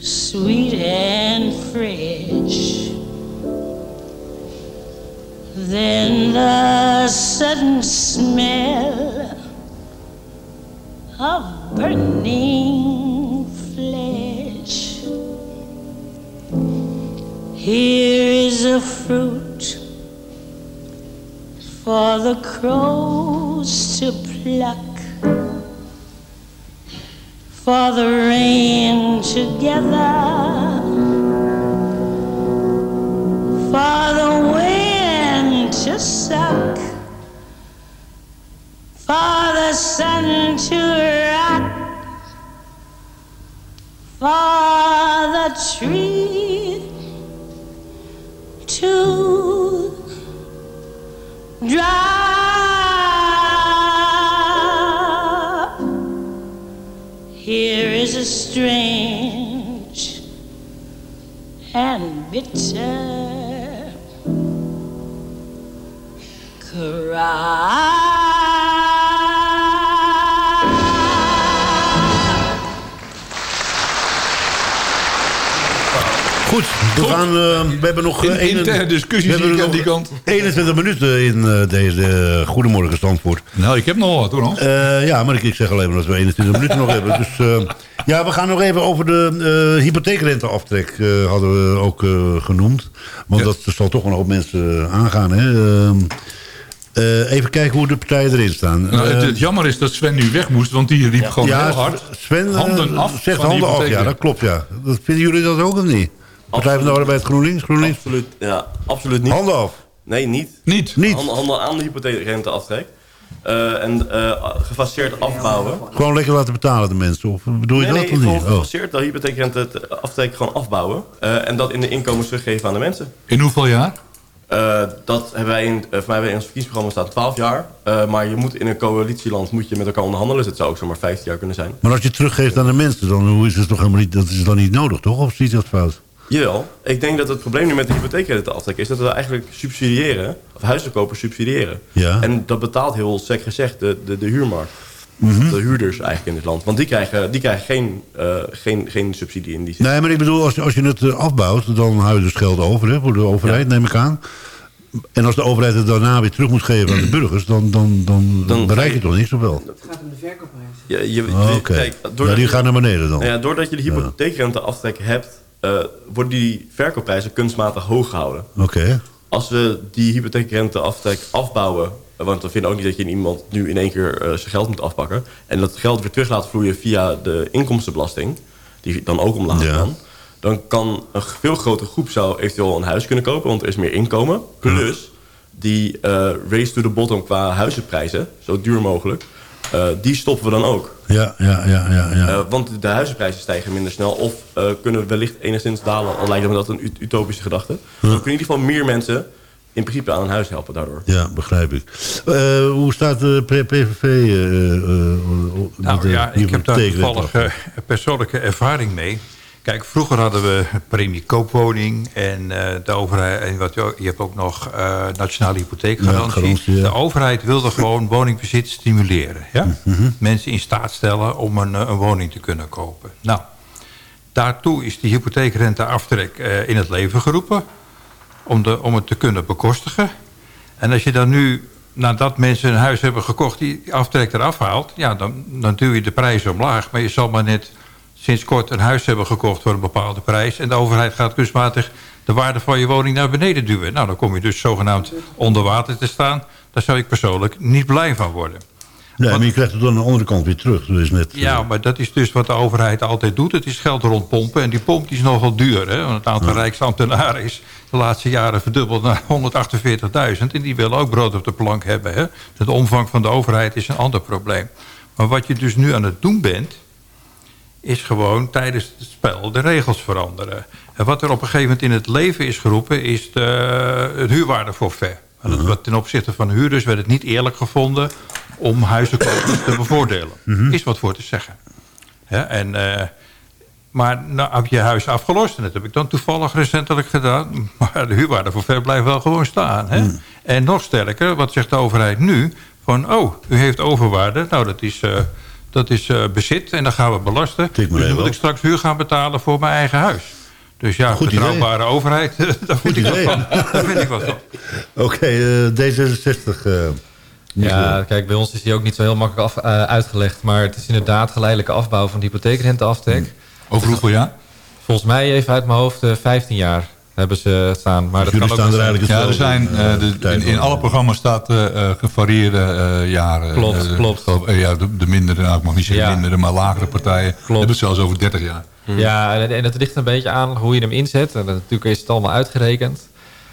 sweet and fresh. Then the sudden smell of burning Here is a fruit for the crows to pluck for the rain to gather, for the wind to suck, for the sun to rock, for the tree strange and bitter cry. Goed, we, gaan, eh, we hebben nog... eh, In- een- interne discussie we hebben zie ik nog aan die kant. 21 minuten in eh, deze Goedemorgen Zandvoort. Nou, ik heb nog wat hoor. Ja, maar ik, ik zeg alleen maar dat we 21 minuten nog hebben. Dus ja, we gaan nog even over de eh hypotheekrenteaftrek hadden we ook genoemd. Want dat zal toch wel nog op mensen aangaan. Hè? Ehm, eh, even kijken hoe de partijen erin staan. Nou, het, het jammer is dat Sven nu weg moest, want die riep gewoon ja, heel hard. Sven handen af. zegt handen af, ja, dat klopt, ja. Dat, vinden jullie dat ook of niet? Partij van de Arbeid GroenLinks, GroenLinks? Absoluut, ja, absoluut niet. Handen af. Nee, niet. Niet? Niet. Handen, handen aan de hypotheekrenteaftrek. Eh en eh, gefaseerd afbouwen. Gewoon lekker laten betalen de mensen, of bedoel je nee, dat nee, of niet? Oh. gefaseerd de hypotheekrenteaftrek gewoon afbouwen. Eh, en dat in de inkomens teruggeven aan de mensen. In hoeveel jaar? Eh, dat hebben wij in, uh, voor mij in ons verkiezingsprogramma staat 12 jaar. Uh, maar je moet in een coalitieland moet je met elkaar onderhandelen. Dus het zou ook zomaar 15 jaar kunnen zijn. Maar als je het teruggeeft aan de mensen, dan hoe is het toch helemaal niet, dat is dan niet nodig, toch? Of zie je dat fout? Jawel. Ik denk dat het probleem nu met de hypotheekrenteaftrek is dat we eigenlijk subsidiëren, of huizenkopers subsidiëren. Ja. En dat betaalt heel sec gezegd de, de, de huurmarkt. Mhm. De huurders eigenlijk in dit land. Want die krijgen, die krijgen geen, uh, geen, geen subsidie in die zin. Nee, maar ik bedoel, als, als je het uh, afbouwt, dan hou je dus geld over hè, voor de overheid, ja. neem ik aan. En als de overheid het daarna weer terug moet geven aan de burgers, dan, dan, dan, dan bereik je toch niet zoveel. Het gaat om de verkoopprijs. Ja, je, oh, Oké, okay. ja, die gaan naar beneden dan. Ja, doordat je de hypotheekrenteaftrek hebt, uh, worden die verkoopprijzen kunstmatig hoog gehouden. Oké. Okay. Als we die hypotheekrenteaftrek afbouwen... want we vinden ook niet dat je iemand nu in één keer uh, zijn geld moet afpakken... en dat geld weer terug laat vloeien via de inkomstenbelasting... die dan ook omlaag ja. kan... dan kan een veel grotere groep zou eventueel een huis kunnen kopen... want er is meer inkomen. Plus die uh, race to the bottom qua huizenprijzen... zo duur mogelijk... Uh, die stoppen we dan ook. Ja, ja, ja. ja, ja. Uh, want de huizenprijzen stijgen minder snel. Of uh, kunnen wellicht enigszins dalen. Al lijkt me dat een utopische gedachte. Huh. Dus we kunnen in ieder geval meer mensen in principe aan een huis helpen daardoor. Ja, begrijp ik. hoe staat de PVV? nou de, ja, ik heb daar toevallig persoonlijke ervaring mee. Kijk, vroeger hadden we premie koopwoning en uh, de overheid, en wat, je hebt ook nog uh, nationale hypotheekgarantie. Ja, garantie, ja. De overheid wilde gewoon woningbezit stimuleren. Ja? Mm -hmm. Mensen in staat stellen om een, een, woning te kunnen kopen. Nou, daartoe is die hypotheekrenteaftrek uh, in het leven geroepen om, de, om het te kunnen bekostigen. En als je dan nu, nadat mensen een huis hebben gekocht, die aftrek eraf haalt, ja, dan, dan duw je de prijzen omlaag. Maar je zal maar net sinds kort een huis hebben gekocht voor een bepaalde prijs... en de overheid gaat kunstmatig de waarde van je woning naar beneden duwen. Nou, dan kom je dus zogenaamd onder water te staan. Daar zou ik persoonlijk niet blij van worden. Nee, maar je krijgt het dan aan de andere kant weer terug. Dus net, ja, maar dat is dus wat de overheid altijd doet. Het is geld rondpompen en die pomp die is nogal duur. Hè? Want het aantal ja. rijksambtenaren is de laatste jaren verdubbeld naar 148.000. En die willen ook brood op de plank hebben. Hè? De omvang van de overheid is een ander probleem. Maar wat je dus nu aan het doen bent is gewoon tijdens het spel de regels veranderen. En wat er op een gegeven moment in het leven is geroepen... is de, het huurwaardeforfait. En dat, wat ten opzichte van huurders werd het niet eerlijk gevonden... om huizenkopers te bevoordelen. Uh -huh. Is wat voor te zeggen. Ja, en, uh, maar nou heb je huis afgelost. En dat heb ik dan toevallig recentelijk gedaan. Maar de huurwaardeforfait blijft wel gewoon staan. Hè? -huh. En nog sterker, wat zegt de overheid nu? Van, oh, u heeft overwaarde. Nou, dat is... Dat is uh, bezit en dan gaan we belasten. Dus dan moet ik straks huur gaan betalen voor mijn eigen huis. Dus ja, Goed betrouwbare idee. overheid, daar vind, ik wat van. daar vind ik wat van. Oké, okay, uh, D66. Uh, ja, kijk, bij ons is die ook niet zo heel makkelijk af, uh, uitgelegd. Maar het is inderdaad geleidelijke afbouw van de hypotheekrenteaftrek. Hmm. Over hoeveel jaar? Volgens mij even uit mijn hoofd 15 jaar hebben ze staan. Maar dus dat kan staan ook er eigenlijk ja, er zijn, uh, de, in, in, alle programma's staat uh, gevarieerde uh, jaren. Klopt, klopt. ja, de, de mindere, nou, ik mag niet zeggen ja. mindere, maar lagere partijen klopt. hebben het zelfs over 30 jaar. Hmm. Ja, en, en het ligt een beetje aan hoe je hem inzet. En natuurlijk is het allemaal uitgerekend.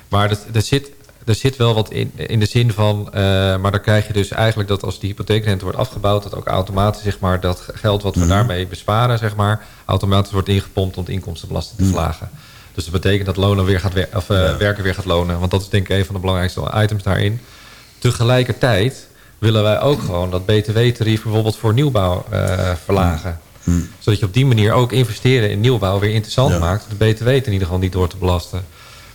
Maar er, er, zit, er zit wel wat in, in de zin van... maar dan krijg je dus eigenlijk dat als die hypotheekrente wordt afgebouwd... dat ook automatisch zeg maar, dat geld wat we Mhm. mm. daarmee besparen... Zeg maar, automatisch wordt ingepompt om de inkomstenbelasting te Mhm. verlagen. Dus dat betekent dat lonen weer gaat wer of, ja. werken weer gaat lonen. Want dat is denk ik een van de belangrijkste items daarin. Tegelijkertijd willen wij ook gewoon dat btw-tarief bijvoorbeeld voor nieuwbouw uh, verlagen. Hmm. Zodat je op die manier ook investeren in nieuwbouw weer interessant ja. maakt. De btw in ieder geval niet door te belasten.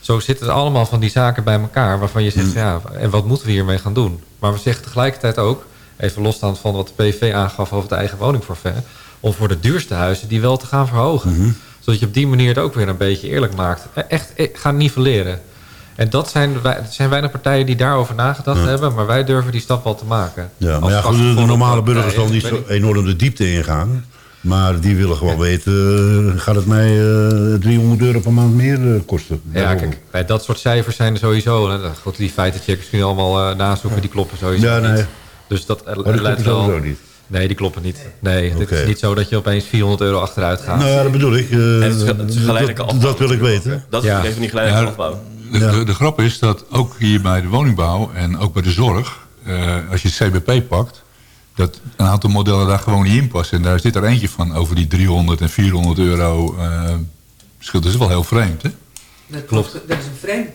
Zo zitten het allemaal van die zaken bij elkaar waarvan je zegt, hmm. ja, en wat moeten we hiermee gaan doen? Maar we zeggen tegelijkertijd ook, even losstaand van wat de PV aangaf over het eigen woningforfait, om voor de duurste huizen die wel te gaan verhogen. Hmm. Zodat je op die manier het ook weer een beetje eerlijk maakt. E- Echt, e- gaan nivelleren. En dat zijn, wij- zijn weinig partijen die daarover nagedacht Ja. hebben. Maar wij durven die stap wel te maken. Ja, maar Als ja, goed, de, normale burger zal niet zo enorm de diepte ingaan. Maar die willen gewoon weten, eh, gaat het mij eh 300 euro per maand meer eh, kosten? Ja, kijk, bij dat soort cijfers zijn er sowieso... Hè, goed, die feitencheckers je allemaal eh, nazoeken, die kloppen sowieso Ja, nee. niet. Dus dat Oh, die leidt wel... sowieso niet? Nee, die kloppen niet. Nee, het is niet zo dat je opeens 400 euro achteruit gaat. Nou ja, dat bedoel ik. eh, het het is geleidelijke dat, afbouw. dat wil ik weten. Dat is Ja. even niet geleidelijke Ja, afbouw. De, de, de grap is dat ook hier bij de woningbouw en ook bij de zorg... eh, als je het CBP pakt, dat een aantal modellen daar gewoon niet in passen. En daar is dit er eentje van, over die 300 en 400 euro verschil. Dat is wel heel vreemd, hè? Dat klopt. Dat is een vreemd.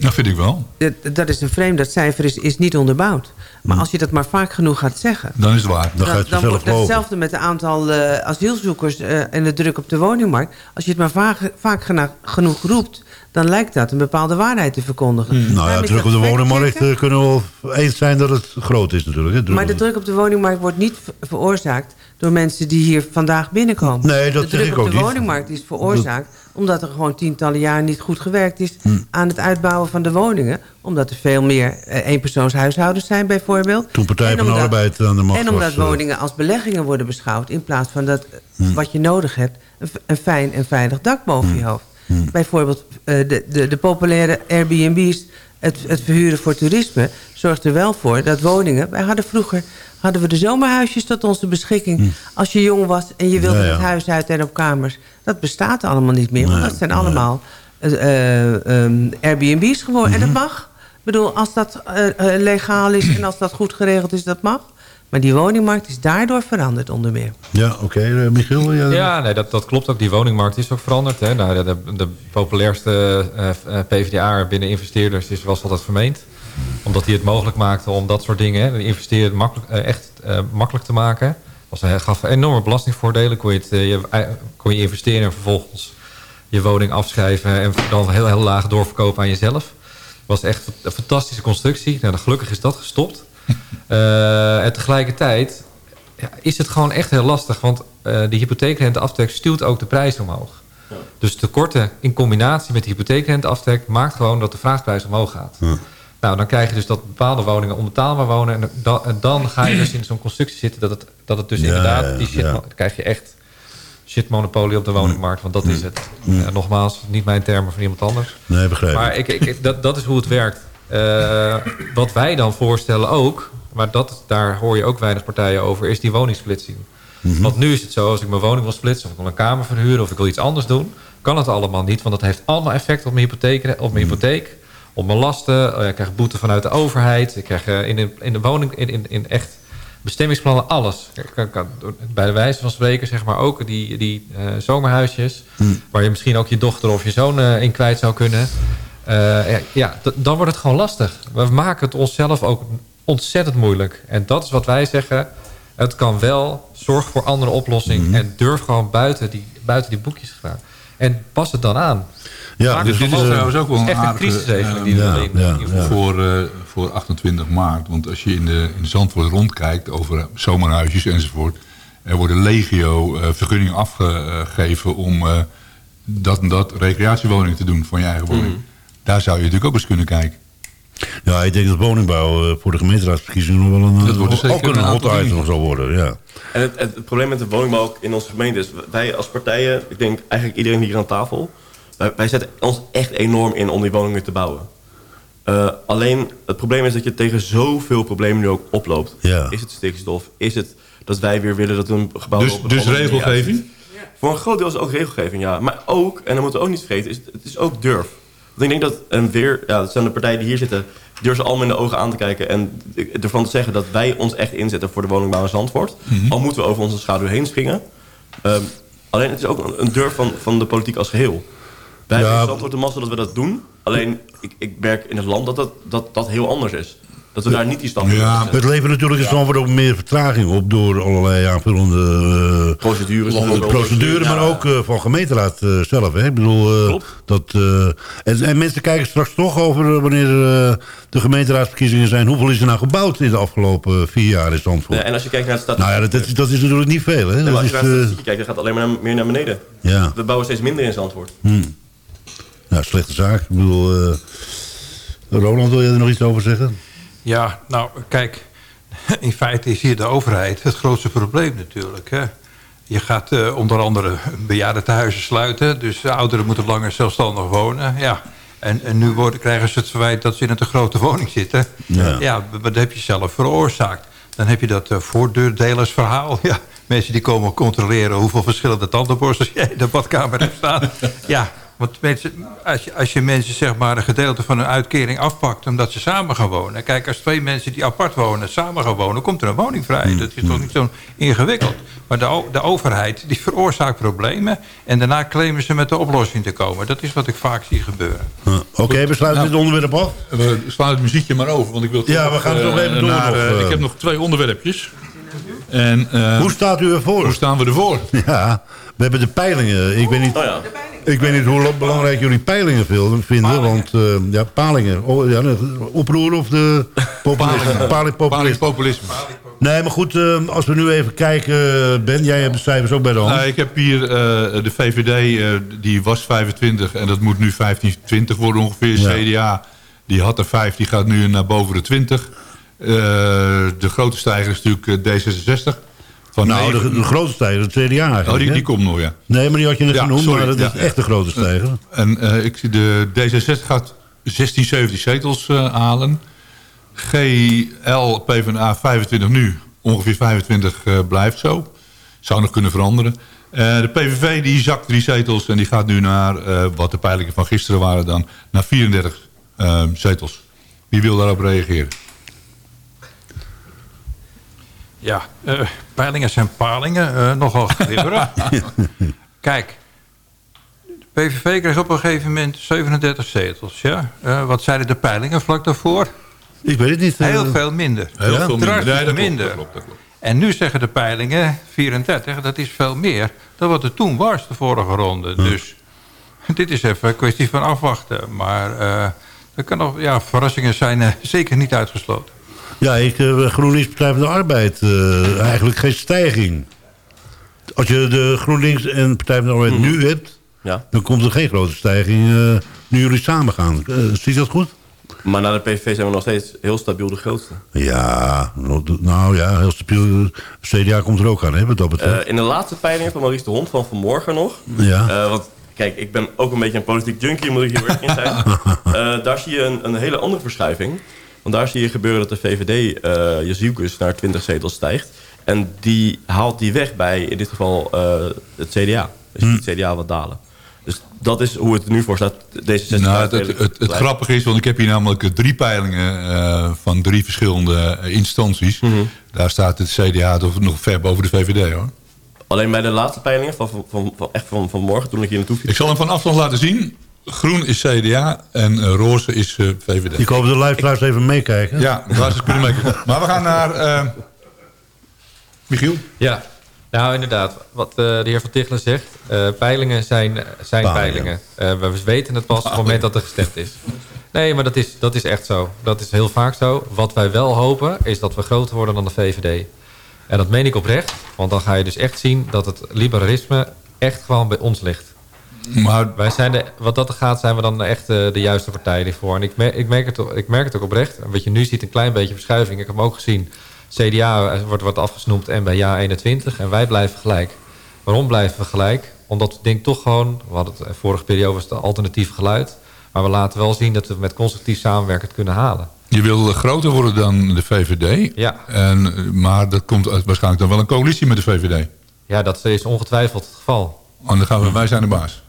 Dat vind ik wel. Dat, dat is een vreemd. Dat cijfer is, is niet onderbouwd. Maar als je dat maar vaak genoeg gaat zeggen... Dan is het waar. Dan ga je het dan wordt geloven. hetzelfde met het aantal eh, asielzoekers eh, en de druk op de woningmarkt. Als je het maar vaak, vaak genoeg roept, dan lijkt dat een bepaalde waarheid te verkondigen. Nou ja, druk op de woningmarkt eh, kunnen we eens zijn dat het groot is natuurlijk. Hè? Maar de druk op de woningmarkt wordt niet ver- veroorzaakt door mensen die hier vandaag binnenkomen. Nee, dat de zeg druk ik op ook de niet. woningmarkt is veroorzaakt omdat er gewoon tientallen jaren niet goed gewerkt is Hm. aan het uitbouwen van de woningen. Omdat er veel meer eh, eenpersoonshuishoudens zijn bijvoorbeeld. Toen Partij En van de Arbeid aan de macht En omdat was, eh, woningen als beleggingen worden beschouwd... in plaats van dat eh, Hm. wat je nodig hebt, een, fijn en veilig dak boven Hm. je hoofd. Bijvoorbeeld eh, de, de, de populaire Airbnb's, het, het verhuren voor toerisme... zorgt er wel voor dat woningen... Wij hadden vroeger hadden we de zomerhuisjes tot onze beschikking. Als je jong was en je wilde. Ja, ja. het huis uit en op kamers. Dat bestaat allemaal niet meer. Want dat zijn allemaal eh, eh, ehm, Airbnb's geworden. En dat Mhm. mag. Ik bedoel, als dat eh, legaal is en als dat goed geregeld is, dat mag. Maar die woningmarkt is daardoor veranderd onder meer. Ja, oké. Michiel? Ja, Ja, nee, dat, dat klopt ook. Die woningmarkt is ook veranderd. Hè. Nou, de, de, de populairste eh, eh, PvdA binnen investeerders is, was altijd vermeend. Omdat hij het mogelijk maakte om dat soort dingen, hè, investeren makkelijk, echt eh, makkelijk te maken. Was, hij gaf enorme belastingvoordelen. Kon je, het, eh, je, eh, kon je investeren en vervolgens je woning afschrijven... en dan heel, heel laag doorverkopen aan jezelf. was echt een fantastische constructie. Nou, gelukkig is dat gestopt. Eh, en tegelijkertijd ja, is het gewoon echt heel lastig. Want eh de hypotheekrenteaftrek stuwt ook de prijs omhoog. Dus tekorten in combinatie met de hypotheekrenteaftrek... maakt gewoon dat de vraagprijs omhoog gaat. Nou, dan krijg je dus dat bepaalde woningen onbetaalbaar wonen. En dan, en dan ga je dus in zo'n constructie zitten... dat het, dat het dus Ja, inderdaad... die shit, ja. dan krijg je echt shitmonopolie op de woningmarkt. Want dat is het. Eh, nogmaals, niet mijn termen van iemand anders. Nee, begrijp ik. Maar ik, ik, dat, dat is hoe het werkt. Eh, wat wij dan voorstellen ook... maar dat, daar hoor je ook weinig partijen over... is die woningsplitsing. Mhm. Want nu is het zo, als ik mijn woning wil splitsen... of ik wil een kamer verhuren of ik wil iets anders doen... kan het allemaal niet, want dat heeft allemaal effect op mijn hypotheek... Op mijn, hypotheek, op mijn lasten. Oh, ik krijg boete vanuit de overheid. Ik krijg eh, in, de, in de woning, in, in, in echt bestemmingsplannen, alles. Ik kan, kan, bij de wijze van spreken, zeg maar ook die, die eh, zomerhuisjes... waar je misschien ook je dochter of je zoon eh, in kwijt zou kunnen... Ja, dan wordt het gewoon lastig. We maken het onszelf ook ontzettend moeilijk. En dat is wat wij zeggen. Het kan wel. Zorg voor andere oplossing. En durf gewoon buiten die, buiten die boekjes te gaan. En pas het dan aan. Ja, Dus het dit is trouwens ook wel het een is echt een aardige, crisisregeling eh, die we ja, ja, ja. voor, eh, voor 28 maart. Want als je in, de, in Zandvoort rondkijkt over zomerhuisjes enzovoort... er worden legio eh, vergunningen afgegeven om eh, dat en dat recreatiewoningen te doen van je eigen woning. Daar zou je natuurlijk ook eens kunnen kijken. Ja, ik denk dat woningbouw eh, voor de gemeenteraadsverkiezingen nog wel een, Dat wordt zeker ook een een hot item zal worden. Ja. En het, het, het probleem met de woningbouw in onze gemeente is... wij als partijen, ik denk eigenlijk iedereen hier aan tafel... wij, wij zetten ons echt enorm in om die woningen te bouwen. Eh, alleen het probleem is dat je tegen zoveel problemen nu ook oploopt. Ja. Is het stikstof? Is het dat wij weer willen dat een gebouw... Dus, op dus regelgeving? Voor een groot deel is het ook regelgeving, ja. Maar ook, en dat moeten we ook niet vergeten, is, het is ook durf. Want ik denk dat een weer, ja, dat zijn de partijen die hier zitten, durven ze allemaal in de ogen aan te kijken en ervan te zeggen dat wij ons echt inzetten voor de woningbouw in Zandvoort. Al moeten we over onze schaduw heen springen. Ehm, alleen het is ook een, een durf van, van de politiek als geheel. Wij Ja. hebben in de massa dat we dat doen. Alleen ik, ik merk in het land dat dat, dat, dat heel anders is. Dat we daar niet die stap Ja, het levert natuurlijk in Zandvoort ook meer vertraging op... door allerlei aanvullende Procedures. eh, bijvoorbeeld. procedure, Ja. maar ook eh, van gemeenteraad eh, zelf. Hè? Ik bedoel, Klopt. dat, en, en mensen kijken straks toch over wanneer de gemeenteraadsverkiezingen zijn. Hoeveel is er nou gebouwd in de afgelopen vier jaar in Zandvoort? Ja, en als je kijkt naar het nou ja, dat, dat, is- dat is natuurlijk niet veel. Hè? Ja, Dat als je naar statistiekje kijkt, dan gaat het alleen maar naar- meer naar beneden. ja. We bouwen steeds minder in Zandvoort. Ja, slechte zaak. Ik bedoel, eh, Roland, wil je er nog iets over zeggen? Ja, nou, kijk, in feite is hier de overheid het grootste probleem natuurlijk. Hè. Je gaat eh, onder andere bejaardentehuizen sluiten, dus de ouderen moeten langer zelfstandig wonen. Ja. En, en nu worden, krijgen ze het verwijt dat ze in een te grote woning zitten. Ja. Ja, maar dat heb je zelf veroorzaakt. Dan heb je dat eh, voordeurdelersverhaal. Ja, mensen die komen controleren hoeveel verschillende tandenborstels jij in de badkamer hebt staan. Ja, want mensen, als, je, als je mensen zeg maar een gedeelte van hun uitkering afpakt... omdat ze samen gaan wonen. Kijk, als twee mensen die apart wonen samen gaan wonen... komt er een woning vrij. Dat is toch niet zo ingewikkeld. Maar de, de overheid die veroorzaakt problemen... en daarna claimen ze met de oplossing te komen. Dat is wat ik vaak zie gebeuren. Oké, we sluiten Nou, dit onderwerp af. We slaan het muziekje maar over, want ik wil... Ja, we gaan nog, toch eh, even door naar, nog, eh, eh. ik heb nog twee onderwerpjes. En, eh, Hoe staat u ervoor? Hoe staan we ervoor? Ja, we hebben de peilingen. Ik weet niet, Oh ja. ik weet niet hoe belangrijk jullie peilingen vinden. Want eh, ja, palingen. Oh, ja, oproer of de populisme? Paling, populisme. Nee, maar goed, eh, als we nu even kijken. Ben, jij hebt de cijfers ook bij de hand. Nou, ik heb hier eh, de VVD, eh, die was 25 en dat moet nu 15, 20 worden ongeveer. Ja. CDA, die had er 5, die gaat nu naar boven de 20. Eh, de grote stijger is natuurlijk eh, D66. Van nou, de, de grote stijger, het CDA eigenlijk. oh, die, die komt nog, ja. Nee, maar die had je net Ja, genoemd, sorry, maar dat ja, is echt de grote stijger. En eh, ik zie de D66 gaat 16, 17 zetels eh, halen. GL, PvdA 25 nu, ongeveer 25 eh, blijft zo. Zou nog kunnen veranderen. Eh, de PVV die zakt drie zetels en die gaat nu naar, eh, wat de peilingen van gisteren waren dan, naar 34 eh, zetels. Wie wil daarop reageren? Ja, eh, peilingen zijn palingen. eh, nogal glibberig. Kijk, de PVV kreeg op een gegeven moment 37 zetels. Ja? Eh, wat zeiden de peilingen vlak daarvoor? Ik weet het niet. Heel veel minder. Heel Ja? veel minder. Nee, dat klopt, minder. dat klopt, dat klopt. En nu zeggen de peilingen 34. Dat is veel meer dan wat er toen was, de vorige ronde. Dus dit is even een kwestie van afwachten. Maar eh, er kan nog, ja, verrassingen zijn eh, zeker niet uitgesloten. Ja, ik, eh, GroenLinks Partij van de Arbeid, eh, eigenlijk geen stijging. Als je de GroenLinks en Partij van de Arbeid nu hebt... Ja. dan komt er geen grote stijging eh, nu jullie samen gaan. Eh, zie je dat goed? Maar na de PVV zijn we nog steeds heel stabiel de grootste. Ja, nou nou ja, heel stabiel. CDA komt er ook aan, hè, wat dat betreft. In de laatste peilingen van Maurice de Hond van vanmorgen nog. Ja. Want kijk, ik ben ook een beetje een politiek junkie, moet ik hier eerlijk in zijn. Daar zie je een, een hele andere verschuiving. Want daar zie je gebeuren dat de VVD eh Jezielkus naar 20 zetels stijgt. En die haalt die weg bij, in dit geval, eh, het CDA. Dus je ziet het CDA wat dalen. Dus dat is hoe het er nu voor staat. D66 Nou, het, het, het, grappige is, want ik heb hier namelijk eh, drie peilingen van drie verschillende instanties. Mhm. Daar staat het CDA nog ver boven de VVD hoor. Alleen bij de laatste peilingen van, van, van, echt van, van morgen, toen ik hier naartoe Ik zal hem van afstand laten zien. Groen is CDA en eh, roze is eh, VVD. Ik hoop dat de luisteraars even meekijken. Ja, daar is het kunnen mee. Maar we gaan naar eh, Michiel. Ja, nou inderdaad. Wat eh, de heer Van Tichelen zegt. eh, peilingen zijn, zijn peilingen. Eh, we weten het pas op het moment dat er gestemd is. Nee, maar dat is, dat is echt zo. Dat is heel vaak zo. Wat wij wel hopen is dat we groter worden dan de VVD. En dat meen ik oprecht. Want dan ga je dus echt zien dat het liberalisme echt gewoon bij ons ligt. Maar Wij zijn de, wat dat gaat, zijn we dan echt eh, de juiste partij hiervoor. En ik merk, ik, merk het, ook- ik merk het ook oprecht. Wat je nu ziet, een klein beetje verschuiving. Ik heb hem ook gezien. CDA wordt wat afgesnoemd en bij ja 21. En wij blijven gelijk. Waarom blijven we gelijk? Omdat we denk toch gewoon... We hadden het, eh, vorige periode was het alternatief geluid. Maar we laten wel zien dat we met constructief samenwerken het kunnen halen. je wil eh, groter worden dan de VVD. Ja. En, eh, maar dat komt waarschijnlijk dan wel een coalitie met de VVD. Ja, dat is ongetwijfeld het geval. En dan gaan we, wij zijn de baas.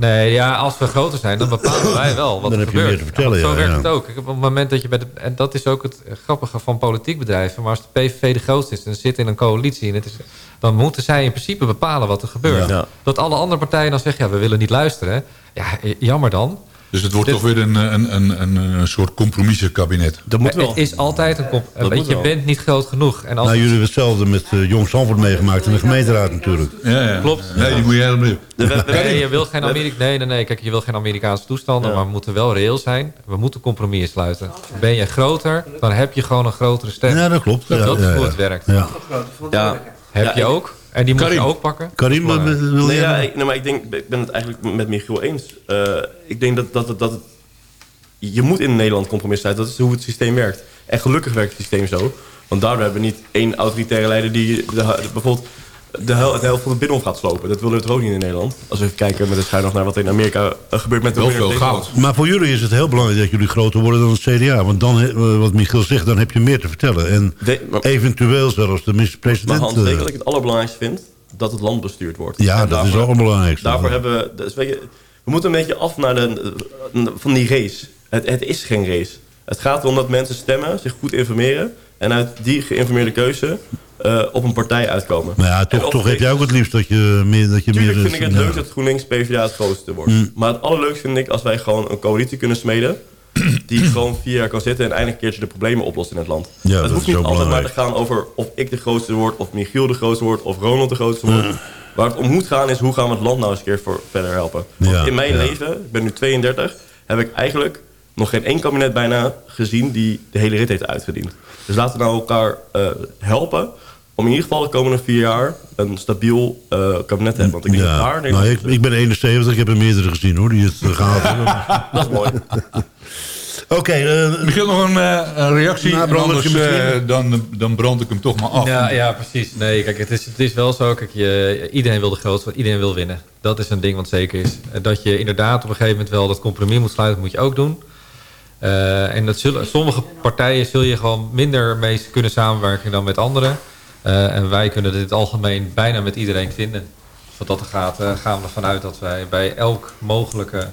Nee, ja, als we groter zijn, dan bepalen wij wel wat Dan er heb je meer te vertellen, Zo ja, werkt ja. het ook. Ik heb op het moment dat je bij de... En dat is ook het grappige van politiek bedrijven. Maar als de PVV de grootste is en zit in een coalitie... En het is, dan moeten zij in principe bepalen wat er gebeurt. Dat alle andere partijen dan zeggen... ja, we willen niet luisteren. Ja, jammer dan. Dus het wordt toch weer een, een, een, een, een soort compromissenkabinet. Dat moet wel. Het is altijd een. Dat moet je bent niet groot genoeg. En als Nou, jullie hebben hetzelfde met eh, Jong Zandvoort meegemaakt in de gemeenteraad natuurlijk. Ja, ja. Klopt. Nee, die moet je helemaal... De- we- we- Nee, je wil geen Amerika nee, nee, nee. Kijk, je wil geen Amerikaanse toestanden, Ja. maar we moeten wel reëel zijn. We moeten compromissen sluiten. Ben je groter, dan heb je gewoon een grotere stem. Ja, dat klopt. Ja, dat is ja, hoe ja. het werkt. Ja. Ja. Heb Ja, je ik- ook. En die moet Karim. je ook pakken. Karim, Dat wat wil Nee, je... ja, ik, nee, maar ik, denk, ik ben het eigenlijk met Michiel eens. Eh, ik denk dat, dat, dat het, je moet in Nederland compromis sluiten. Dat is hoe het systeem werkt. En gelukkig werkt het systeem zo. Want daardoor hebben we niet één autoritaire leider... die de, de- bijvoorbeeld de, hel, de helft van het binnenhof gaat slopen. Dat willen we toch ook niet in Nederland. Als we even kijken met de schuin nog naar wat er in Amerika eh, gebeurt met de winner veel goud. Maar voor jullie is het heel belangrijk dat jullie groter worden dan het CDA. Want dan, eh, wat Michiel zegt, dan heb je meer te vertellen. En De- maar- eventueel zelfs de Maar minister-president. Hans, weet je eh, ik het allerbelangrijkste vind? Dat het land bestuurd wordt. Ja, En dat is ook het belangrijkste. Daarvoor hebben we... Dus weet je, we moeten een beetje af naar de, van die race. Het, het is geen race. Het gaat erom dat mensen stemmen, zich goed informeren... en uit die geïnformeerde keuze eh, op een partij uitkomen. Maar ja, toch, toch heb jij ook het liefst dat je meer... Dat je meer vind ik het ja. leuk dat GroenLinks PvdA het grootste wordt. Mm. Maar het allerleukste vind ik als wij gewoon een coalitie kunnen smeden... die gewoon vier jaar kan zitten en eindelijk een keertje de problemen oplost in het land. Ja, het dat hoeft niet altijd maar te gaan over of ik de grootste word... of Michiel de grootste wordt, of Ronald de grootste wordt. Waar het om moet gaan is hoe gaan we het land nou eens een keer voor verder helpen. Want Ja, in mijn leven, ik ben nu 32... heb ik eigenlijk nog geen één kabinet bijna gezien... die de hele rit heeft uitgediend. Dus laten we nou elkaar eh, helpen... om in ieder geval de komende vier jaar... een stabiel eh, kabinet te hebben. Want ik denk dat Ja, daar... nou, ik, ik ben 71, ik heb er meerdere gezien hoor, die het eh, gehaald hebben. Dat is mooi. Oké, eh, Michiel, nog een, eh, een reactie? Nou, anders misschien. dan, dan brand ik hem toch maar af. Ja, ja, precies. Nee, kijk, het is, het is wel zo. Kijk, je, iedereen wil de grootste, iedereen wil winnen. Dat is een ding wat zeker is. Dat je inderdaad op een gegeven moment wel dat compromis moet sluiten, moet je ook doen. Eh, en dat zullen, sommige partijen zul je gewoon minder mee kunnen samenwerken dan met anderen. Eh, en wij kunnen dit in het algemeen bijna met iedereen vinden. Dus wat dat gaat, eh, gaan we ervan uit dat wij bij elk mogelijke,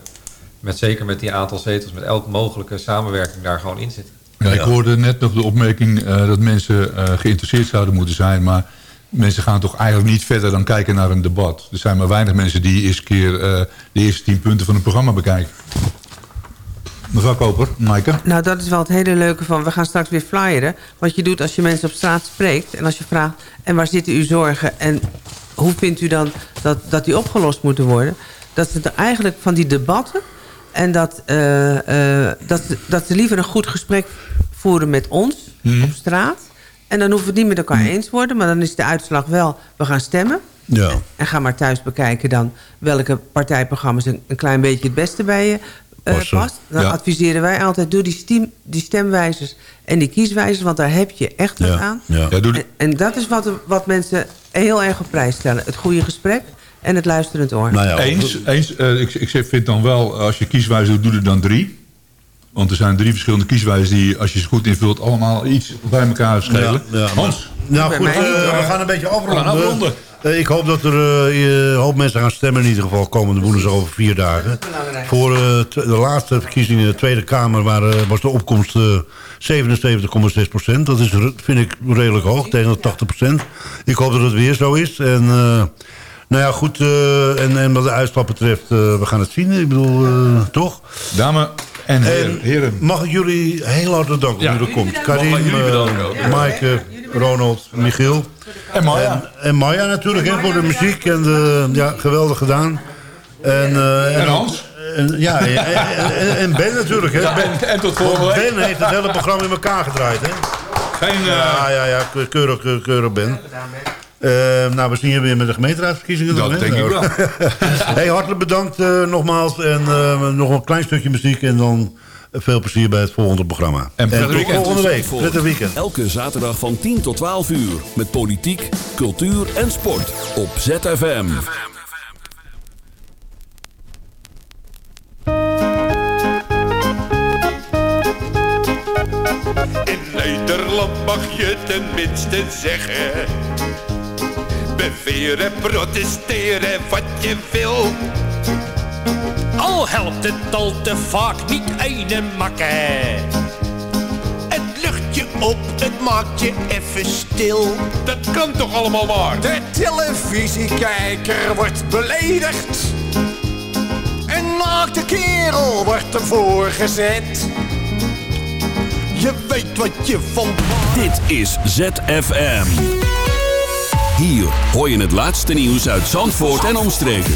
met, zeker met die aantal zetels, met elk mogelijke samenwerking daar gewoon in zitten. Ja, ik hoorde net nog de opmerking eh, dat mensen eh, geïnteresseerd zouden moeten zijn. Maar mensen gaan toch eigenlijk niet verder dan kijken naar een debat. Er zijn maar weinig mensen die eens een keer eh, de eerste tien punten van het programma bekijken. Mevrouw Koper, Maaike. Nou, dat is wel het hele leuke van... we gaan straks weer flyeren. Wat je doet als je mensen op straat spreekt... en als je vraagt... en waar zitten uw zorgen... en hoe vindt u dan dat, dat die opgelost moeten worden... dat ze er eigenlijk van die debatten... en dat, eh, eh, dat, ze- dat ze liever een goed gesprek voeren met ons op straat... en dan hoeven we het niet met elkaar eens worden... maar dan is de uitslag wel, we gaan stemmen... ja. En ga maar thuis bekijken dan welke partijprogramma's een, een klein beetje het beste bij je eh, past. Dan Ja. adviseren wij altijd, doe die, stem, die stemwijzers en die kieswijzers, want daar heb je echt wat Ja, aan. ja. Ja, doe de- En, en dat is wat, wat mensen heel erg op prijs stellen. Het goede gesprek en het luisterend oor. Nou ja, Eens, eens eh, ik, ik vind dan wel, als je kieswijze doet, doe er dan drie. Want er zijn drie verschillende kieswijzen die, als je ze goed invult, allemaal iets bij elkaar schelen. Ja, ja, Hans, Nou goed, eh, we gaan een beetje afronden. Eh, ik hoop dat er eh, een hoop mensen gaan stemmen in ieder geval komende woensdag over vier dagen. Voor eh, de laatste verkiezingen in de Tweede Kamer waren, was de opkomst eh 77,6 procent. Dat is, vind ik redelijk hoog, tegen de 80 procent. Ik hoop dat het weer zo is. En eh, nou ja, goed. eh, en, en wat de uitslag betreft, eh, we gaan het zien. Ik bedoel, eh, toch? dame en heren. En heren. mag ik jullie heel hartelijk danken Ja. dat u er komt. Karim, eh. Maaike, Ronald, Michiel. En Maya. En Maya natuurlijk, hè, voor de muziek. En de, ja, geweldig gedaan. En, eh, En Hans. En, ja, en, en- en Ben natuurlijk. Hè. Ben, En tot volgende week. Ben heeft het hele programma in elkaar gedraaid. Hè. Geen, eh, Ja, ja, ja, ke- keurig, keurig, keurig Ben. Eh, nou, we zien je weer met de gemeenteraadsverkiezingen. dan, dat hè? denk ik wel. hey, hartelijk bedankt eh, nogmaals. En eh, nog een klein stukje muziek. En dan veel plezier bij het volgende programma. En prettig tot weekend. volgende week. Zandvoort. Prettig weekend. Elke zaterdag van 10 tot 12 uur. Met politiek, cultuur en sport. Op ZFM. In Nederland mag je tenminste zeggen. Beweren, protesteren wat je wil. Al helpt het al te vaak niet ene makke. Het lucht je op, het maakt je even stil. Dat kan toch allemaal maar? De televisiekijker wordt beledigd. En naakte kerel wordt ervoor gezet. Je weet wat je van... Dit is ZFM. Hier hoor je het laatste nieuws uit Zandvoort en omstreken.